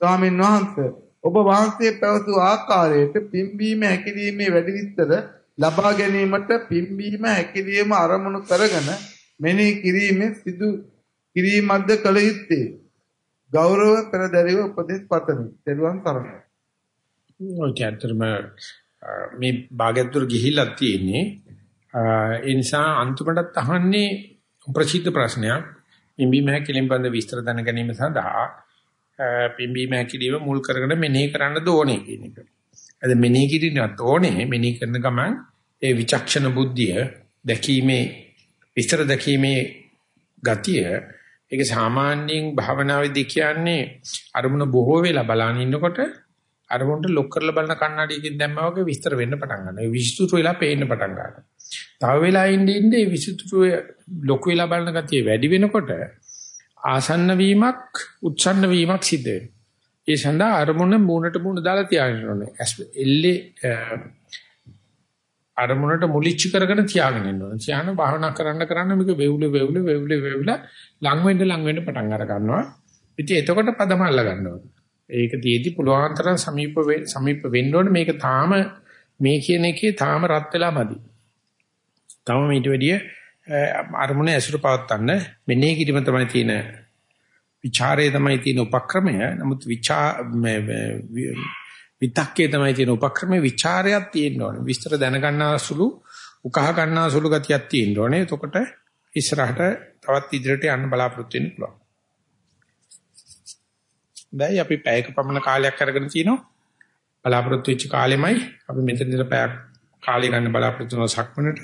ස්වාමීන් වහන්සේ ඔබ වහන්සේ පැවසු ආකාරයට පිම්බීම හැකිලීමේ වැඩි විස්තර ලබා ගැනීමට පිම්බීම හැකිලීම අරමුණු කරගෙන මෙනෙහි කිරීමේ සිදු කිරීමක්ද කළ යුත්තේ. ගෞරව පෙරදරිව උපදෙස් පතමි. ත්වන් සරණයි. ඔය ඇත්තටම මේ භාගයතුර ගිහිල්ලා තියෙන්නේ ඒ නිසා අන්තිමටත් අහන්නේ ප්‍රසිද්ධ ප්‍රශ්නයක් පිම්බීම හැකිලින් බඳ විස්තර දැන ගැනීම සඳහා පිම්බීම හැකිලිව මුල් කරගෙන මෙනෙහි කරන්න ඕනේ කියන එක. අද මෙනෙහි කිරීමත් ඕනේ මෙනෙහි කරන ගමන් ඒ විචක්ෂණ බුද්ධිය දැකීමේ විස්තර දැකීමේ ගතිය ඒක සාමාන්‍යයෙන් භාවනාවේදී කියන්නේ අරමුණ බොහෝ වෙලා බලන ඉන්නකොට අරමුණට ලොක් කරලා බලන කණ්ණාඩියකින් දැම්මා වගේ විස්තර වෙන්න පටන් ගන්නවා. ඒ විස්තර වෙලා පේන්න පටන් ගන්නවා. තව වෙලා ඉඳින් ඉඳේ විසුතුරු ලොකු වෙලා බලන ගතිය වැඩි වෙනකොට ආසන්න වීමක් උත්සන්න වීමක් සිද්ධ වෙනවා. ඒ සඳහා අරමුණ මූණට මූණ දාලා තියාගෙන ඕනේ. එල්ලේ අරමුණට මුලිච්ච කරගෙන තියාගෙන ඉන්න ඕනේ. ධ්‍යාන භාවනා කරන්න කරන්න මේක වෙවුල වෙවුල වෙවුල වෙවුල ලඟ වෙන්න ලඟ වෙන්න පටන් අර ගන්නවා. ඉතින් එතකොට පදම අල්ල ගන්න ඕනේ. ඒක තියේදී පුළුවන් තරම් සමීප සමීප වෙන්න ඕනේ. මේක තාම මේ කියන එකේ තාම රත් වෙලා මදි. තවම ඊට වැඩිය අරමුණ ඇසුරු පවත්තන්න මෙන්නේ කිරීම තමයි තියෙන විචාරයේ තමයි තියෙන උපක්‍රමය. නමුත් විචා විතක්කේ තමයි තියෙන උපක්‍රමේ විචාරයක් තියෙන්න ඕනේ. විස්තර දැනගන්නා සුළු උකහා ගන්නා සුළු ගතියක් තියෙන්න ඕනේ. එතකොට ඉස්සරහට තවත් ඉදිරියට යන්න බලාපොරොත්තු වෙන්න පුළුවන්. දැන් අපි පැයක පමණ කාලයක් අරගෙන තිනවා. බලාපොරොත්තු වෙච්ච කාලෙමයි අපි මෙතන ඉඳලා පැයක් කාලය ගන්න බලාපොරොත්තු වෙන සක්මනට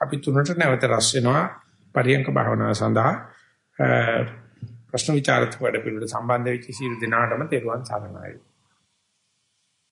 අපි තුනට නැවත රැස් වෙනවා පරියංක භාවනාව සඳහා ප්‍රශ්න විචාරත් වැඩ පිළිවෙලට සම්බන්ධ වෙච්ච සියලු දෙනාටම තෙරුවන් සරණයි